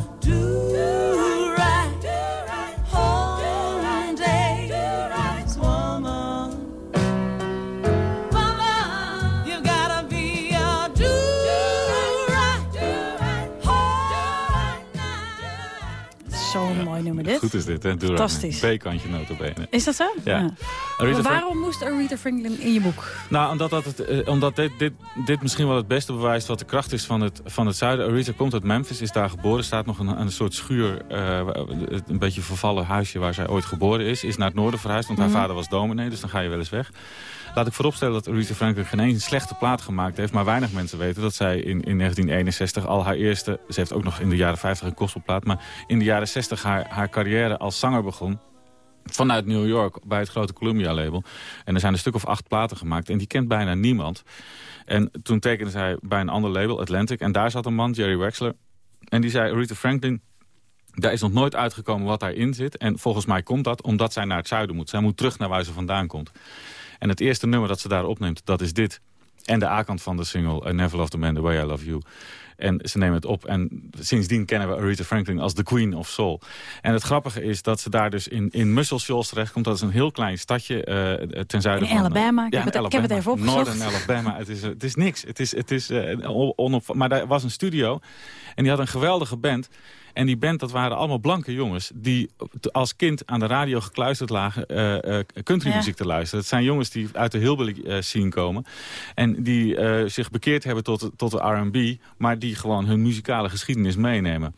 Goed is dit, hè? Doe Fantastisch. B-kantje notabene. Is dat zo? Ja. waarom moest Aretha Franklin in je boek? Nou, omdat, dat het, uh, omdat dit, dit, dit misschien wel het beste bewijst wat de kracht is van het, van het zuiden. Aretha komt uit Memphis, is daar geboren. staat nog een, een soort schuur, uh, een beetje vervallen huisje waar zij ooit geboren is. Is naar het noorden verhuisd, want mm -hmm. haar vader was dominee, dus dan ga je wel eens weg. Laat ik vooropstellen dat Aretha Franklin geen eens slechte plaat gemaakt heeft. Maar weinig mensen weten dat zij in, in 1961 al haar eerste... Ze heeft ook nog in de jaren 50 een gospelplaat. Maar in de jaren 60 haar, haar carrière als zanger begon. Vanuit New York bij het grote Columbia-label. En er zijn een stuk of acht platen gemaakt. En die kent bijna niemand. En toen tekende zij bij een ander label, Atlantic. En daar zat een man, Jerry Wexler. En die zei, Aretha Franklin... Daar is nog nooit uitgekomen wat daarin zit. En volgens mij komt dat omdat zij naar het zuiden moet. Zij moet terug naar waar ze vandaan komt. En het eerste nummer dat ze daar opneemt, dat is dit. En de A-kant van de single, I Never Loved a Man The Way I Love You. En ze nemen het op. En sindsdien kennen we Aretha Franklin als de Queen of Soul. En het grappige is dat ze daar dus in, in Muscle Shoals terechtkomt. Dat is een heel klein stadje uh, ten zuiden in van... Alabama. Ik, ja, heb het, Alabama. ik heb het even opgezocht. Northern Alabama. het, is, het is niks. Het is, het is, uh, onop, maar daar was een studio. En die had een geweldige band. En die band, dat waren allemaal blanke jongens... die als kind aan de radio gekluisterd lagen uh, uh, countrymuziek ja. te luisteren. Het zijn jongens die uit de hillbilly uh, scene komen. En die zich bekeerd hebben tot, tot de R&B... maar die gewoon hun muzikale geschiedenis meenemen.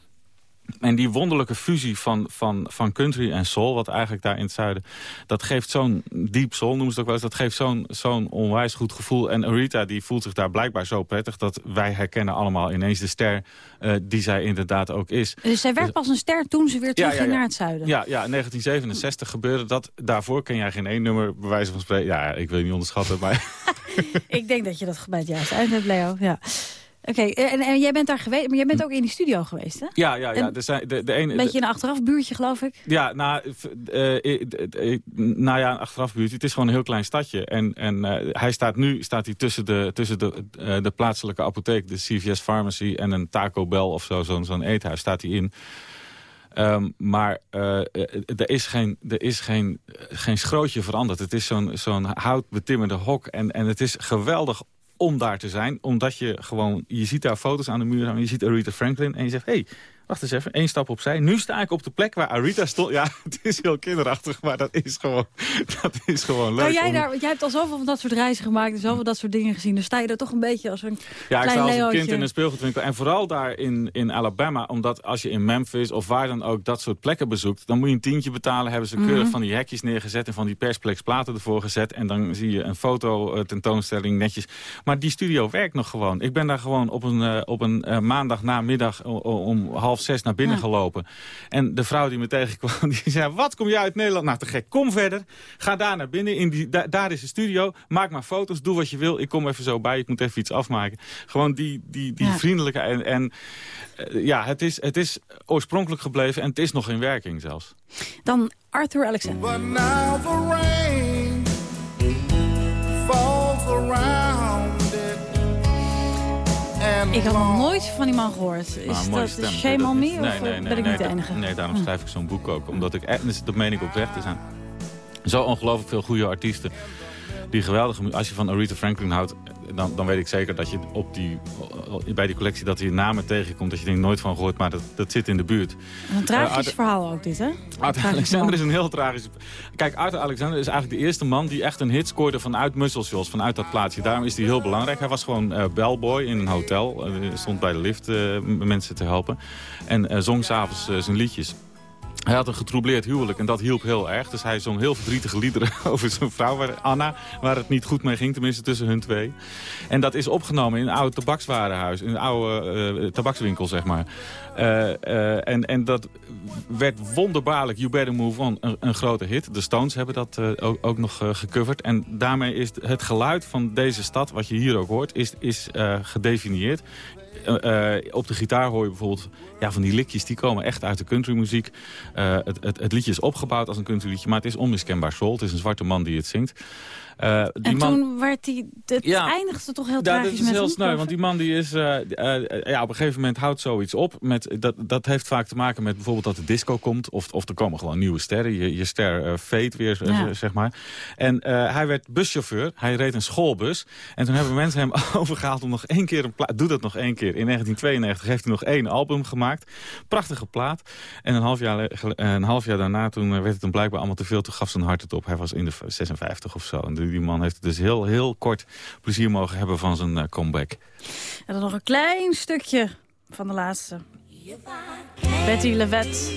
En die wonderlijke fusie van, van, van country en soul, wat eigenlijk daar in het zuiden... dat geeft zo'n deep soul, noemen ze het ook wel eens... dat geeft zo'n zo'n onwijs goed gevoel. En Arita die voelt zich daar blijkbaar zo prettig... dat wij herkennen allemaal ineens de ster eh, die zij inderdaad ook is. Dus zij werd pas een ster toen ze weer terug ja, ging ja. naar het zuiden. Ja, ja, in 1967 gebeurde dat. Daarvoor ken jij geen één nummer, bij wijze van spreken. Ja, ik wil je niet onderschatten, maar... *laughs* Ik denk dat je dat bij het juiste eind hebt, Leo. Ja. Oké, en, en jij bent daar geweest, maar jij bent ook in die studio geweest, hè? Ja, ja, ja. Er zijn, de, de ene, Een beetje een achterafbuurtje, geloof ik. Ja, nou, eh, eh, eh, eh, nou ja, een achterafbuurt. Het is gewoon een heel klein stadje. En, en eh, hij staat nu staat hij tussen, de, tussen de, eh, de plaatselijke apotheek, de CVS Pharmacy en een Taco Bell of zo, zo'n zo'n eethuis, staat hij in. Ehm, maar eh, eh, er is, geen, er is geen, geen schrootje veranderd. Het is zo'n zo'n houtbetimmerde hok. En, en het is geweldig om daar te zijn. Omdat je gewoon, je ziet daar foto's aan de muur hangen. Je ziet Aretha Franklin en je zegt, hey, wacht eens even, één stap opzij. Nu sta ik op de plek waar Aretha stond. Ja, *laughs* het is heel kinderachtig, maar dat is gewoon, dat is gewoon leuk. Jij om- daar, want jij hebt al zoveel van dat soort reizen gemaakt en zoveel dat soort dingen gezien. Dan sta je er toch een beetje als een Ja, ik sta als een kind in een speelgoedwinkel. En vooral daar in, in Alabama. Omdat als je in Memphis of waar dan ook dat soort plekken bezoekt... dan moet je een tientje betalen. Hebben ze keurig Mhm. van die hekjes neergezet... en van die persplex platen ervoor gezet. En dan zie je een foto eh, tentoonstelling netjes. Maar die studio werkt nog gewoon. Ik ben daar gewoon op een, eh, op een eh, maandag namiddag o- o- om half zes naar binnen Ja. gelopen. En de vrouw die me tegenkwam, *laughs* die zei... wat, kom jij uit Nederland? Nou, te gek, kom verder. Ga daar naar binnen. In die, da- daar is de studio. Maak maar foto's, doe wat je wil. Ik kom even zo bij, ik moet even iets afmaken. Gewoon die, die, die Ja. vriendelijke... En, en eh, ja, het is, het is oorspronkelijk gebleven en het is nog in werking zelfs. Dan Arthur Alexander. Ik had nog nooit van die man gehoord. Is Nou, dat stem, shame dat on me Nee, of nee, eh, nee, ben ik niet de enige? Nee, daarom Hm. schrijf ik zo'n boek ook. Omdat ik, echt- dus dat meen ik oprecht, er zijn zo ongelooflijk veel goede artiesten. Die geweldige Als je van Aretha Franklin houdt, dan, dan weet ik zeker dat je op die, bij die collectie dat je namen tegenkomt. Dat je denkt nooit van gehoord, maar dat, dat zit in de buurt. Een tragisch Eh, Arthur- verhaal ook dit, hè? Arthur Tragisch Alexander is een heel tragisch... Kijk, Arthur Alexander is eigenlijk de eerste man die echt een hit scoorde vanuit Muscle vanuit dat plaatsje. Daarom is hij heel belangrijk. Hij was gewoon eh, bellboy in een hotel. Stond bij de lift eh, mensen te helpen. En zong s'avonds zijn liedjes. Hij had een getroubleerd huwelijk en dat hielp heel erg. Dus hij zong heel verdrietige liederen *laughs* over zijn vrouw, waar, Anna, waar het niet goed mee ging. Tenminste tussen hun twee. En dat is opgenomen in een oude tabakswarenhuis. In een oude eh, tabakswinkel, zeg maar. Eh, eh, en, en dat werd wonderbaarlijk You Better Move On een, een grote hit. De Stones hebben dat eh, ook, ook nog eh, gecoverd. En daarmee is het geluid van deze stad, wat je hier ook hoort, is, is eh, gedefinieerd. Eh, eh, op de gitaar hoor je bijvoorbeeld ja, van die likjes, die komen echt uit de countrymuziek. Eh het, het, het liedje is opgebouwd als een countryliedje, maar het is onmiskenbaar soul. Het is een zwarte man die het zingt. Eh, die En man, toen werd hij... Het Ja. eindigde toch heel ja, dat tragisch is met heel sneu, want die man die is, eh, eh, ja, op een gegeven moment houdt zoiets op. Met, dat, dat heeft vaak te maken met bijvoorbeeld dat de disco komt. Of, of er komen gewoon nieuwe sterren. Je, je ster fade weer, Ja. zeg maar. En hij werd buschauffeur. Hij reed een schoolbus. En toen hebben mensen hem *laughs* overgehaald om nog één keer een plaat... Doe dat nog één keer. In 1992 heeft hij nog één album gemaakt. Prachtige plaat. En een half jaar, een half jaar daarna toen werd het hem blijkbaar allemaal te veel. Toen gaf zijn hart het op. Hij was in de 56 of zo. En die, die man heeft dus heel, heel kort plezier mogen hebben van zijn eh, comeback. En dan nog een klein stukje van de laatste. Betty Levet.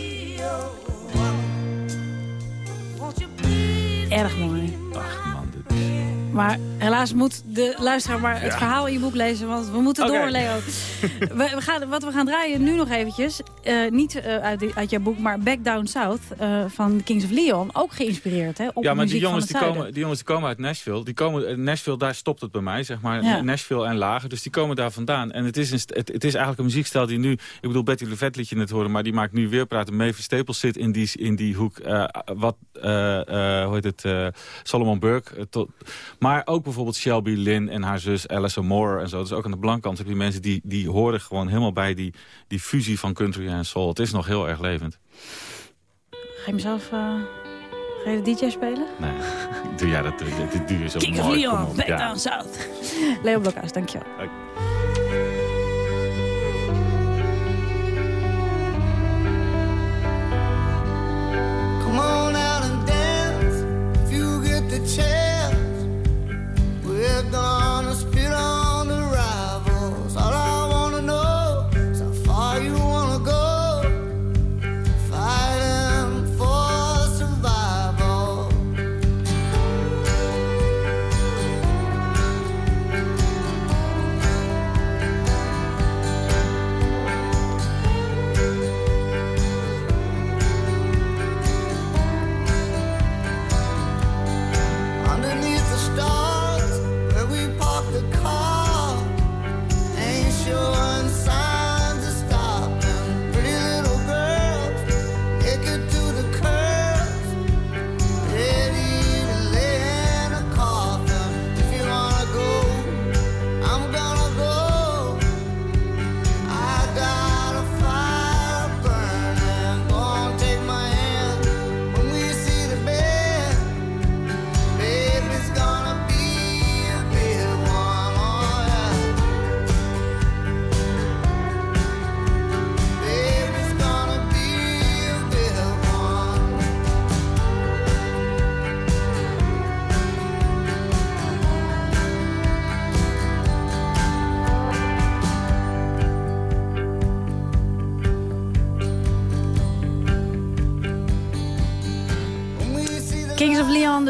Erg mooi. Ach. Maar helaas moet de luisteraar maar het Ja. verhaal in je boek lezen, want we moeten door, Leo. *laughs* we, we gaan, wat we gaan draaien nu nog eventjes, eh, niet eh, uit, die- uit jouw boek, maar Back Down South eh, van Kings of Leon. Ook geïnspireerd hè, op ja, maar die jongens, die zuiden. komen, die jongens die komen uit Nashville. Die komen, Nashville, daar stopt het bij mij, zeg maar. Ja. Nashville en lager, dus die komen daar vandaan. En het is, een, het, het is eigenlijk een muziekstijl die nu... Ik bedoel, Betty Levet liet je net horen, maar die maakt nu weer praten. Mavis Staples zit in die, in die hoek. wat, hoe heet het, Solomon Burke. tot, maar ook bijvoorbeeld Shelby Lynn en haar zus Alison Moore en zo. Dus ook aan de blankkant heb je mensen die, die horen gewoon helemaal bij die, die fusie van country en soul. Het is nog heel erg levend. Ga je mezelf... eh, ga je de DJ spelen? Nee, *laughs* doe jij dat, dit, je zo King mooi. of kom Leon. Back Ja. Down South. Leo Blokhuis, dankjewel. Come on out and dance if you get the chance. dead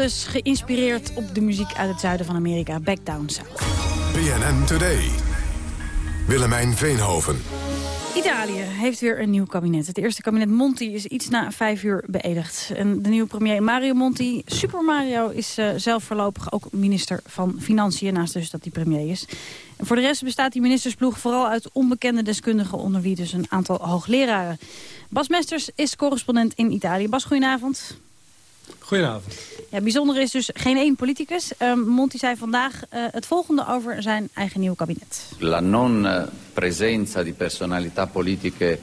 dus geïnspireerd op de muziek uit het zuiden van Amerika. Back Down South. BNN Today. Willemijn Veenhoven. Italië heeft weer een nieuw kabinet. Het eerste kabinet Monti is iets na vijf uur beëdigd. En de nieuwe premier Mario Monti, Super Mario, is uh, zelf voorlopig ook minister van Financiën. Naast dus dat hij premier is. En voor de rest bestaat die ministersploeg vooral uit onbekende deskundigen... onder wie dus een aantal hoogleraren. Bas Mesters is correspondent in Italië. Bas, goedenavond. Goedenavond. Ja, bijzonder is dus geen één politicus. Uh, Monti zei vandaag uh, het volgende over zijn eigen nieuw kabinet. La non eh, presenza di personalità politiche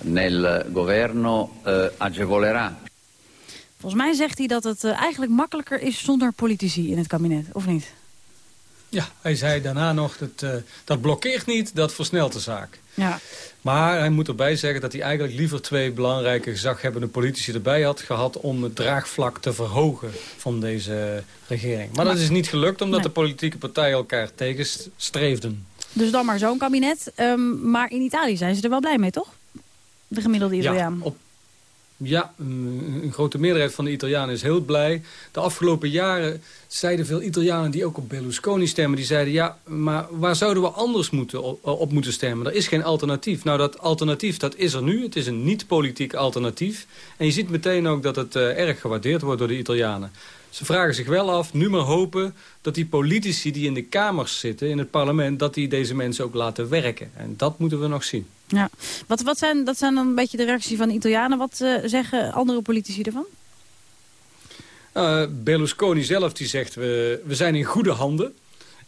nel governo uh, agevolerà. Volgens mij zegt hij dat het eigenlijk makkelijker is zonder politici in het kabinet, of niet? Ja, hij zei daarna nog, dat, uh, dat blokkeert niet, dat versnelt de zaak. Ja. Maar hij moet erbij zeggen dat hij eigenlijk liever twee belangrijke gezaghebbende politici erbij had gehad om het draagvlak te verhogen van deze regering. Maar, maar dat is niet gelukt omdat nee. de politieke partijen elkaar tegenstreefden. Dus dan maar zo'n kabinet. Um, maar in Italië zijn ze er wel blij mee, toch? De gemiddelde Italiaan. Ja, op ja, een, grote meerderheid van de Italianen is heel blij. De afgelopen jaren zeiden veel Italianen die ook op Berlusconi stemmen... die zeiden, ja, maar waar zouden we anders moeten, op, op moeten stemmen? Er is geen alternatief. Nou, dat alternatief, dat is er nu. Het is een niet-politiek alternatief. En je ziet meteen ook dat het uh, erg gewaardeerd wordt door de Italianen. Ze vragen zich wel af, nu maar hopen dat die politici die in de kamers zitten, in het parlement, dat die deze mensen ook laten werken. En dat moeten we nog zien. Ja. Wat, wat zijn, dat zijn dan een beetje de reacties van de Italianen. Wat uh, zeggen andere politici ervan? Uh, Berlusconi zelf die zegt, we, we zijn in goede handen.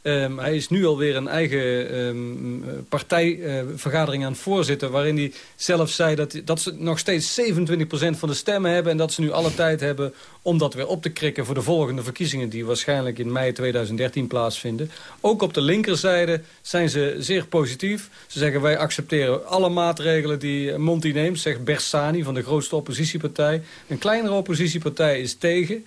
Um, hij is nu alweer een eigen um, partijvergadering uh, aan het voorzitten... waarin hij zelf zei dat, dat ze nog steeds 27% van de stemmen hebben... en dat ze nu alle tijd hebben om dat weer op te krikken... voor de volgende verkiezingen die waarschijnlijk in mei 2013 plaatsvinden. Ook op de linkerzijde zijn ze zeer positief. Ze zeggen wij accepteren alle maatregelen die Monti neemt... zegt Bersani van de grootste oppositiepartij. Een kleinere oppositiepartij is tegen...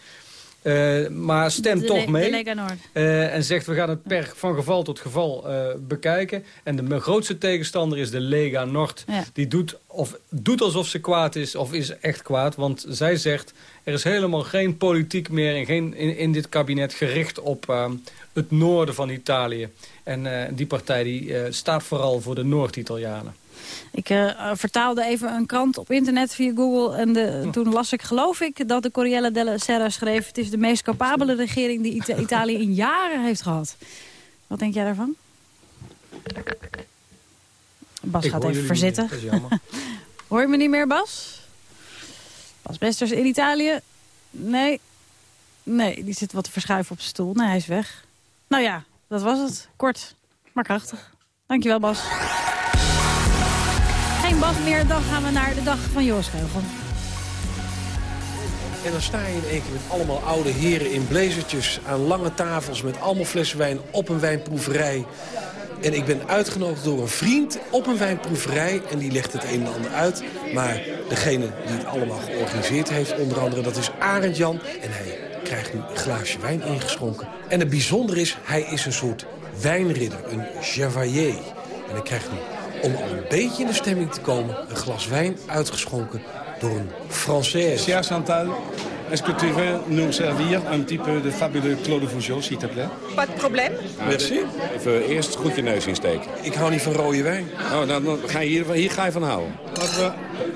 Uh, maar stemt de toch mee. Uh, en zegt we gaan het per, van geval tot geval uh, bekijken. En de grootste tegenstander is de Lega Nord. Ja. Die doet, of, doet alsof ze kwaad is of is echt kwaad. Want zij zegt er is helemaal geen politiek meer in, geen, in, in dit kabinet gericht op het noorden van Italië. En die partij die, staat vooral voor de Noord-Italianen. Ik uh, vertaalde even een krant op internet via Google. En de, toen las ik, geloof ik, dat de Corriere della Sera schreef... het is de meest capabele regering die Ita Italië in jaren heeft gehad. Wat denk jij daarvan? Bas ik gaat even verzitten. Dat is jammer. *laughs* hoor je me niet meer, Bas? Bas Besters in Italië? Nee. Nee, die zit wat te verschuiven op zijn stoel. Nee, hij is weg. Nou ja, dat was het. Kort, maar krachtig. Dankjewel, Bas geen meer, dan gaan we naar de dag van Joost Geugel. En dan sta je in één keer met allemaal oude heren in blazertjes... aan lange tafels met allemaal flessen wijn op een wijnproeverij. En ik ben uitgenodigd door een vriend op een wijnproeverij. En die legt het een en ander uit. Maar degene die het allemaal georganiseerd heeft, onder andere, dat is Arend Jan. En hij krijgt nu een glaasje wijn ingeschonken. En het bijzondere is, hij is een soort wijnridder, een chevalier. En hij krijgt nu om al een beetje in de stemming te komen... een glas wijn uitgeschonken door een Française. Cher Chantal, est-ce que tu veux nous servir un petit peu de fabuleux Claude Vougeot, s'il te plaît? Pas de probleem. Merci. Even eerst goed je neus insteken. Ik hou niet van rode wijn. Oh, dan, dan ga je hier, hier ga je van houden. Laten we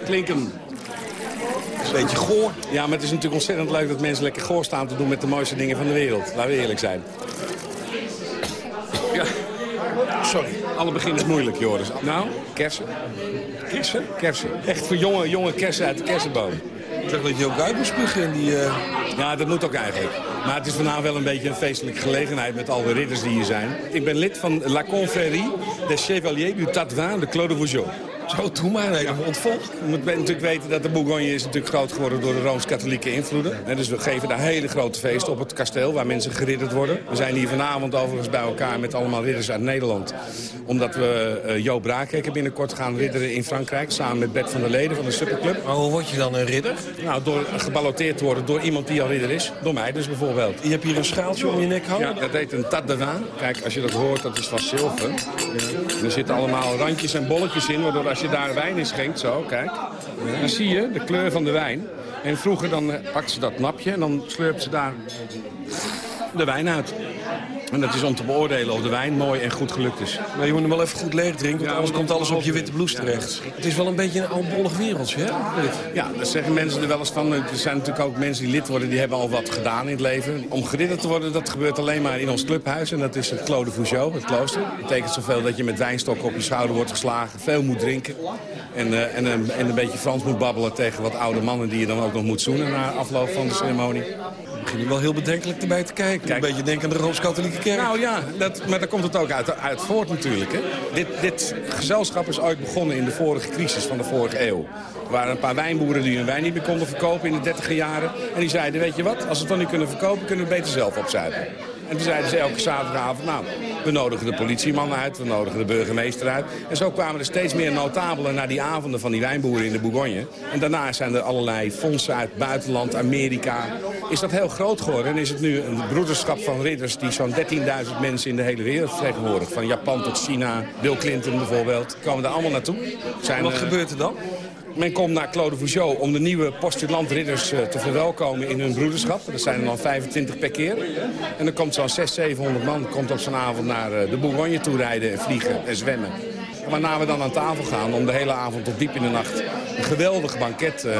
klinken. Een beetje goor. Ja, maar het is natuurlijk ontzettend leuk dat mensen lekker goor staan te doen met de mooiste dingen van de wereld. Laten we eerlijk zijn. Ja. Sorry. Alle begin is moeilijk, Joris. Nou, kersen. Kersen? Kersen. Echt voor jonge, jonge kersen uit de kersenboom. Ik dacht dat je ook uit moest spugen in die... Uh... Ja, dat moet ook eigenlijk. Maar het is vanavond wel een beetje een feestelijke gelegenheid met al de ridders die hier zijn. Ik ben lid van La Confrérie des Chevaliers du Tatvin de Claude Vougeot. Zo, doe maar. Nee, ja. ontvolg. Je moet natuurlijk weten dat de Bourgogne is natuurlijk groot geworden door de Rooms-Katholieke invloeden. En dus we geven daar hele grote feesten op het kasteel waar mensen geridderd worden. We zijn hier vanavond overigens bij elkaar met allemaal ridders uit Nederland. Omdat we uh, Jo Braakhekken binnenkort gaan ridderen in Frankrijk. Samen met Bert van der Leden van de Superclub. Maar hoe word je dan een ridder? Nou, door geballoteerd te worden door iemand die al ridder is. Door mij dus bijvoorbeeld. Je hebt hier een schaaltje om je nek hangen? Ja, dat heet een tat de Kijk, als je dat hoort, dat is van zilver. Ja. Er zitten allemaal randjes en bolletjes in, waardoor als als je daar wijn in schenkt, zo, kijk. Dan zie je de kleur van de wijn. En vroeger dan pakten ze dat napje en dan slurpt ze daar de wijn uit. En dat is om te beoordelen of de wijn mooi en goed gelukt is. Maar je moet hem wel even goed leeg drinken, want anders komt alles op je witte blouse terecht. Het is wel een beetje een oudbollig wereldje, hè? Ja, dat zeggen mensen er wel eens van. Er zijn natuurlijk ook mensen die lid worden, die hebben al wat gedaan in het leven. Om geridderd te worden, dat gebeurt alleen maar in ons clubhuis. En dat is het Clos de Fougeot, het klooster. Dat betekent zoveel dat je met wijnstokken op je schouder wordt geslagen. Veel moet drinken. En, uh, en, uh, en een beetje Frans moet babbelen tegen wat oude mannen die je dan ook nog moet zoenen na afloop van de ceremonie. Begin er wel heel bedenkelijk erbij te kijken. Kijk. Een beetje denken aan de Rooms-Katholieke Kerk. Nou ja, dat, maar daar komt het ook uit, uit voort natuurlijk. Hè. Dit, dit gezelschap is ooit begonnen in de vorige crisis van de vorige eeuw. Er waren een paar wijnboeren die hun wijn niet meer konden verkopen in de dertiger jaren. En die zeiden, weet je wat, als we het dan niet kunnen verkopen, kunnen we het beter zelf opzuipen. En toen zeiden ze elke zaterdagavond, nou, we nodigen de politieman uit, we nodigen de burgemeester uit. En zo kwamen er steeds meer notabelen naar die avonden van die wijnboeren in de Bourgogne. En daarna zijn er allerlei fondsen uit buitenland, Amerika. Is dat heel groot geworden en is het nu een broederschap van ridders die zo'n 13.000 mensen in de hele wereld vertegenwoordigt. Van Japan tot China, Bill Clinton bijvoorbeeld, komen er allemaal naartoe. Zijn, Wat uh, gebeurt er dan? Men komt naar Claude Fougeot om de nieuwe postulantridders uh, te verwelkomen in hun broederschap. Dat zijn er dan 25 per keer. En dan komt zo'n 600, 700 man komt op zo'n avond naar uh, de Bourgogne toe rijden en vliegen en zwemmen. Waarna we dan aan tafel gaan om de hele avond tot diep in de nacht een geweldig banket uh,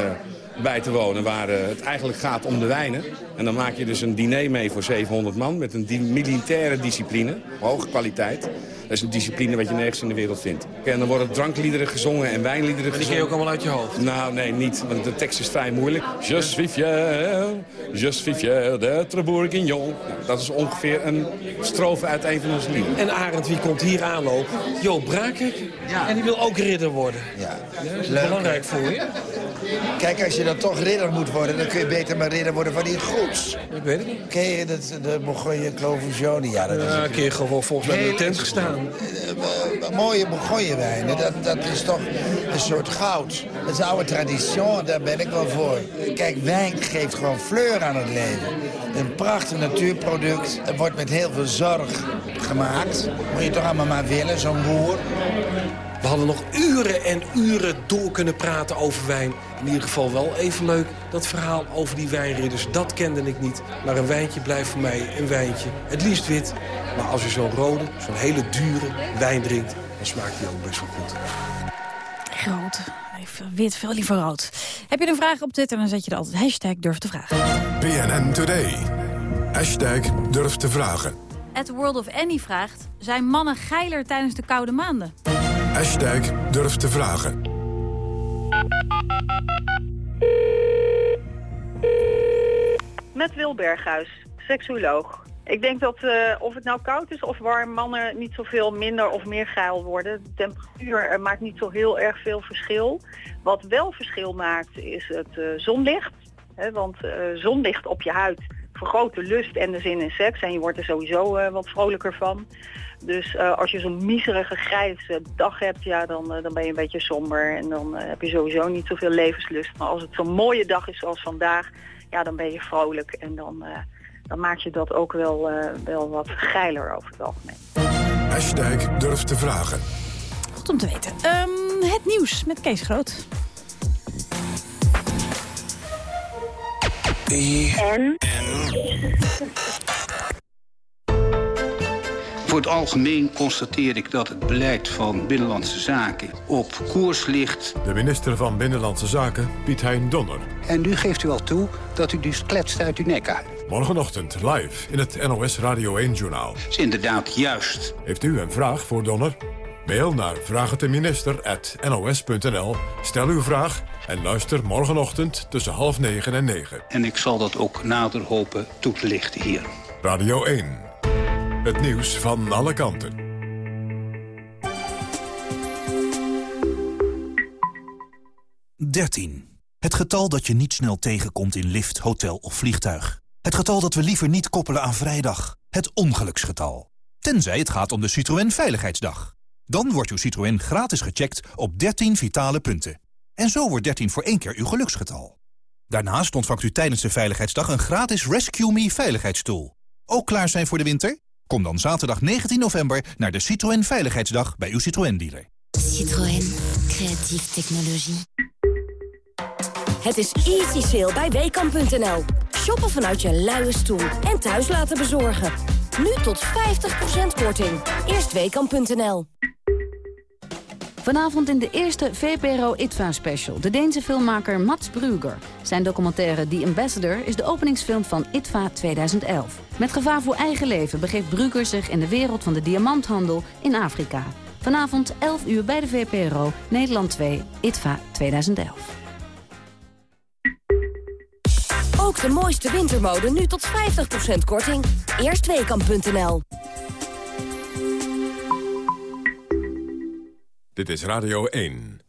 bij te wonen... waar het eigenlijk gaat om de wijnen. En dan maak je dus een diner mee voor 700 man met een militaire discipline, hoge kwaliteit. Dat is een discipline wat je nergens in de wereld vindt. En dan worden drankliederen gezongen en wijnliederen gezongen. die ken je ook allemaal uit je hoofd? Nou, nee, niet. Want de tekst is vrij moeilijk. Je suis fier, je suis fier d'être bourguignon. Nou, dat is ongeveer een strofe uit een van onze liederen. En Arend, wie komt hier aanlopen? Joop Braker. Ja. En die wil ook ridder worden. Ja. ja is dat belangrijk voor je? Kijk, als je dan toch ridder moet worden... dan kun je beter maar ridder worden van die goeds. Ik weet het niet. Ken je dat, de Bourgogne Clovisioni? Ja, dat ja, is een keer gewoon volgens mij in de tent gestaan. Uh, mooie Bourgogne-wijnen, dat, dat is toch een soort goud. Dat is oude traditie, daar ben ik wel voor. Kijk, wijn geeft gewoon fleur aan het leven. Een prachtig natuurproduct. Het wordt met heel veel zorg gemaakt. Moet je toch allemaal maar willen, zo'n boer. We hadden nog uren en uren door kunnen praten over wijn. In ieder geval wel even leuk, dat verhaal over die wijnridders, dat kende ik niet. Maar een wijntje blijft voor mij een wijntje. Het liefst wit, maar als je zo'n rode, zo'n hele dure wijn drinkt... dan smaakt die ook best wel goed. Rood. Even wit, veel liever rood. Heb je een vraag op Twitter, dan zet je er altijd hashtag durf te vragen. BNN Today. Hashtag durf te vragen. At World of Annie vraagt, zijn mannen geiler tijdens de koude maanden? Hashtag durf te vragen. Met Wil Berghuis, seksuoloog. Ik denk dat uh, of het nou koud is of warm, mannen niet zoveel minder of meer geil worden. De temperatuur uh, maakt niet zo heel erg veel verschil. Wat wel verschil maakt is het uh, zonlicht. Hè, want zonlicht op je huid vergroot de lust en de zin in seks. En je wordt er sowieso wat vrolijker van. Dus uh, als je zo'n miserige grijze dag hebt, ja, dan, uh, dan ben je een beetje somber. En dan uh, heb je sowieso niet zoveel levenslust. Maar als het zo'n mooie dag is zoals vandaag, ja, dan ben je vrolijk. En dan, dan maak je dat ook wel, wel wat geiler over het algemeen. Hashtag durf te vragen. Goed om te weten. Um, het nieuws met Kees Groot. En? Voor het algemeen constateer ik dat het beleid van Binnenlandse Zaken op koers ligt. De minister van Binnenlandse Zaken, Piet Hein Donner. En nu geeft u al toe dat u dus kletst uit uw nek uit. Morgenochtend live in het NOS Radio 1-journaal. is inderdaad juist. Heeft u een vraag voor Donner? Mail naar vraagteminister.nos.nl. Stel uw vraag en luister morgenochtend tussen half negen en negen. En ik zal dat ook nader hopen toe te lichten hier. Radio 1. Het nieuws van alle kanten. Dertien. Het getal dat je niet snel tegenkomt in lift, hotel of vliegtuig. Het getal dat we liever niet koppelen aan vrijdag. Het ongeluksgetal. Tenzij het gaat om de Citroën Veiligheidsdag. Dan wordt uw Citroën gratis gecheckt op 13 vitale punten. En zo wordt 13 voor één keer uw geluksgetal. Daarnaast ontvangt u tijdens de Veiligheidsdag een gratis Rescue Me veiligheidsstoel. Ook klaar zijn voor de winter? Kom dan zaterdag 19 november naar de Citroën Veiligheidsdag bij uw Citroën-dealer. Citroën. Creatieve technologie. Het is easy sale bij Weekamp.nl. Shoppen vanuit je luie stoel en thuis laten bezorgen. Nu tot 50% korting. Eerst Weekamp.nl. Vanavond in de eerste VPRO ITVA special. De Deense filmmaker Mats Brugger. Zijn documentaire The Ambassador is de openingsfilm van ITVA 2011. Met gevaar voor eigen leven begeeft Brugger zich in de wereld van de diamanthandel in Afrika. Vanavond 11 uur bij de VPRO, Nederland 2, ITVA 2011. Ook de mooiste wintermode nu tot 50% korting. Eerstweekam.nl Dit is Radio 1.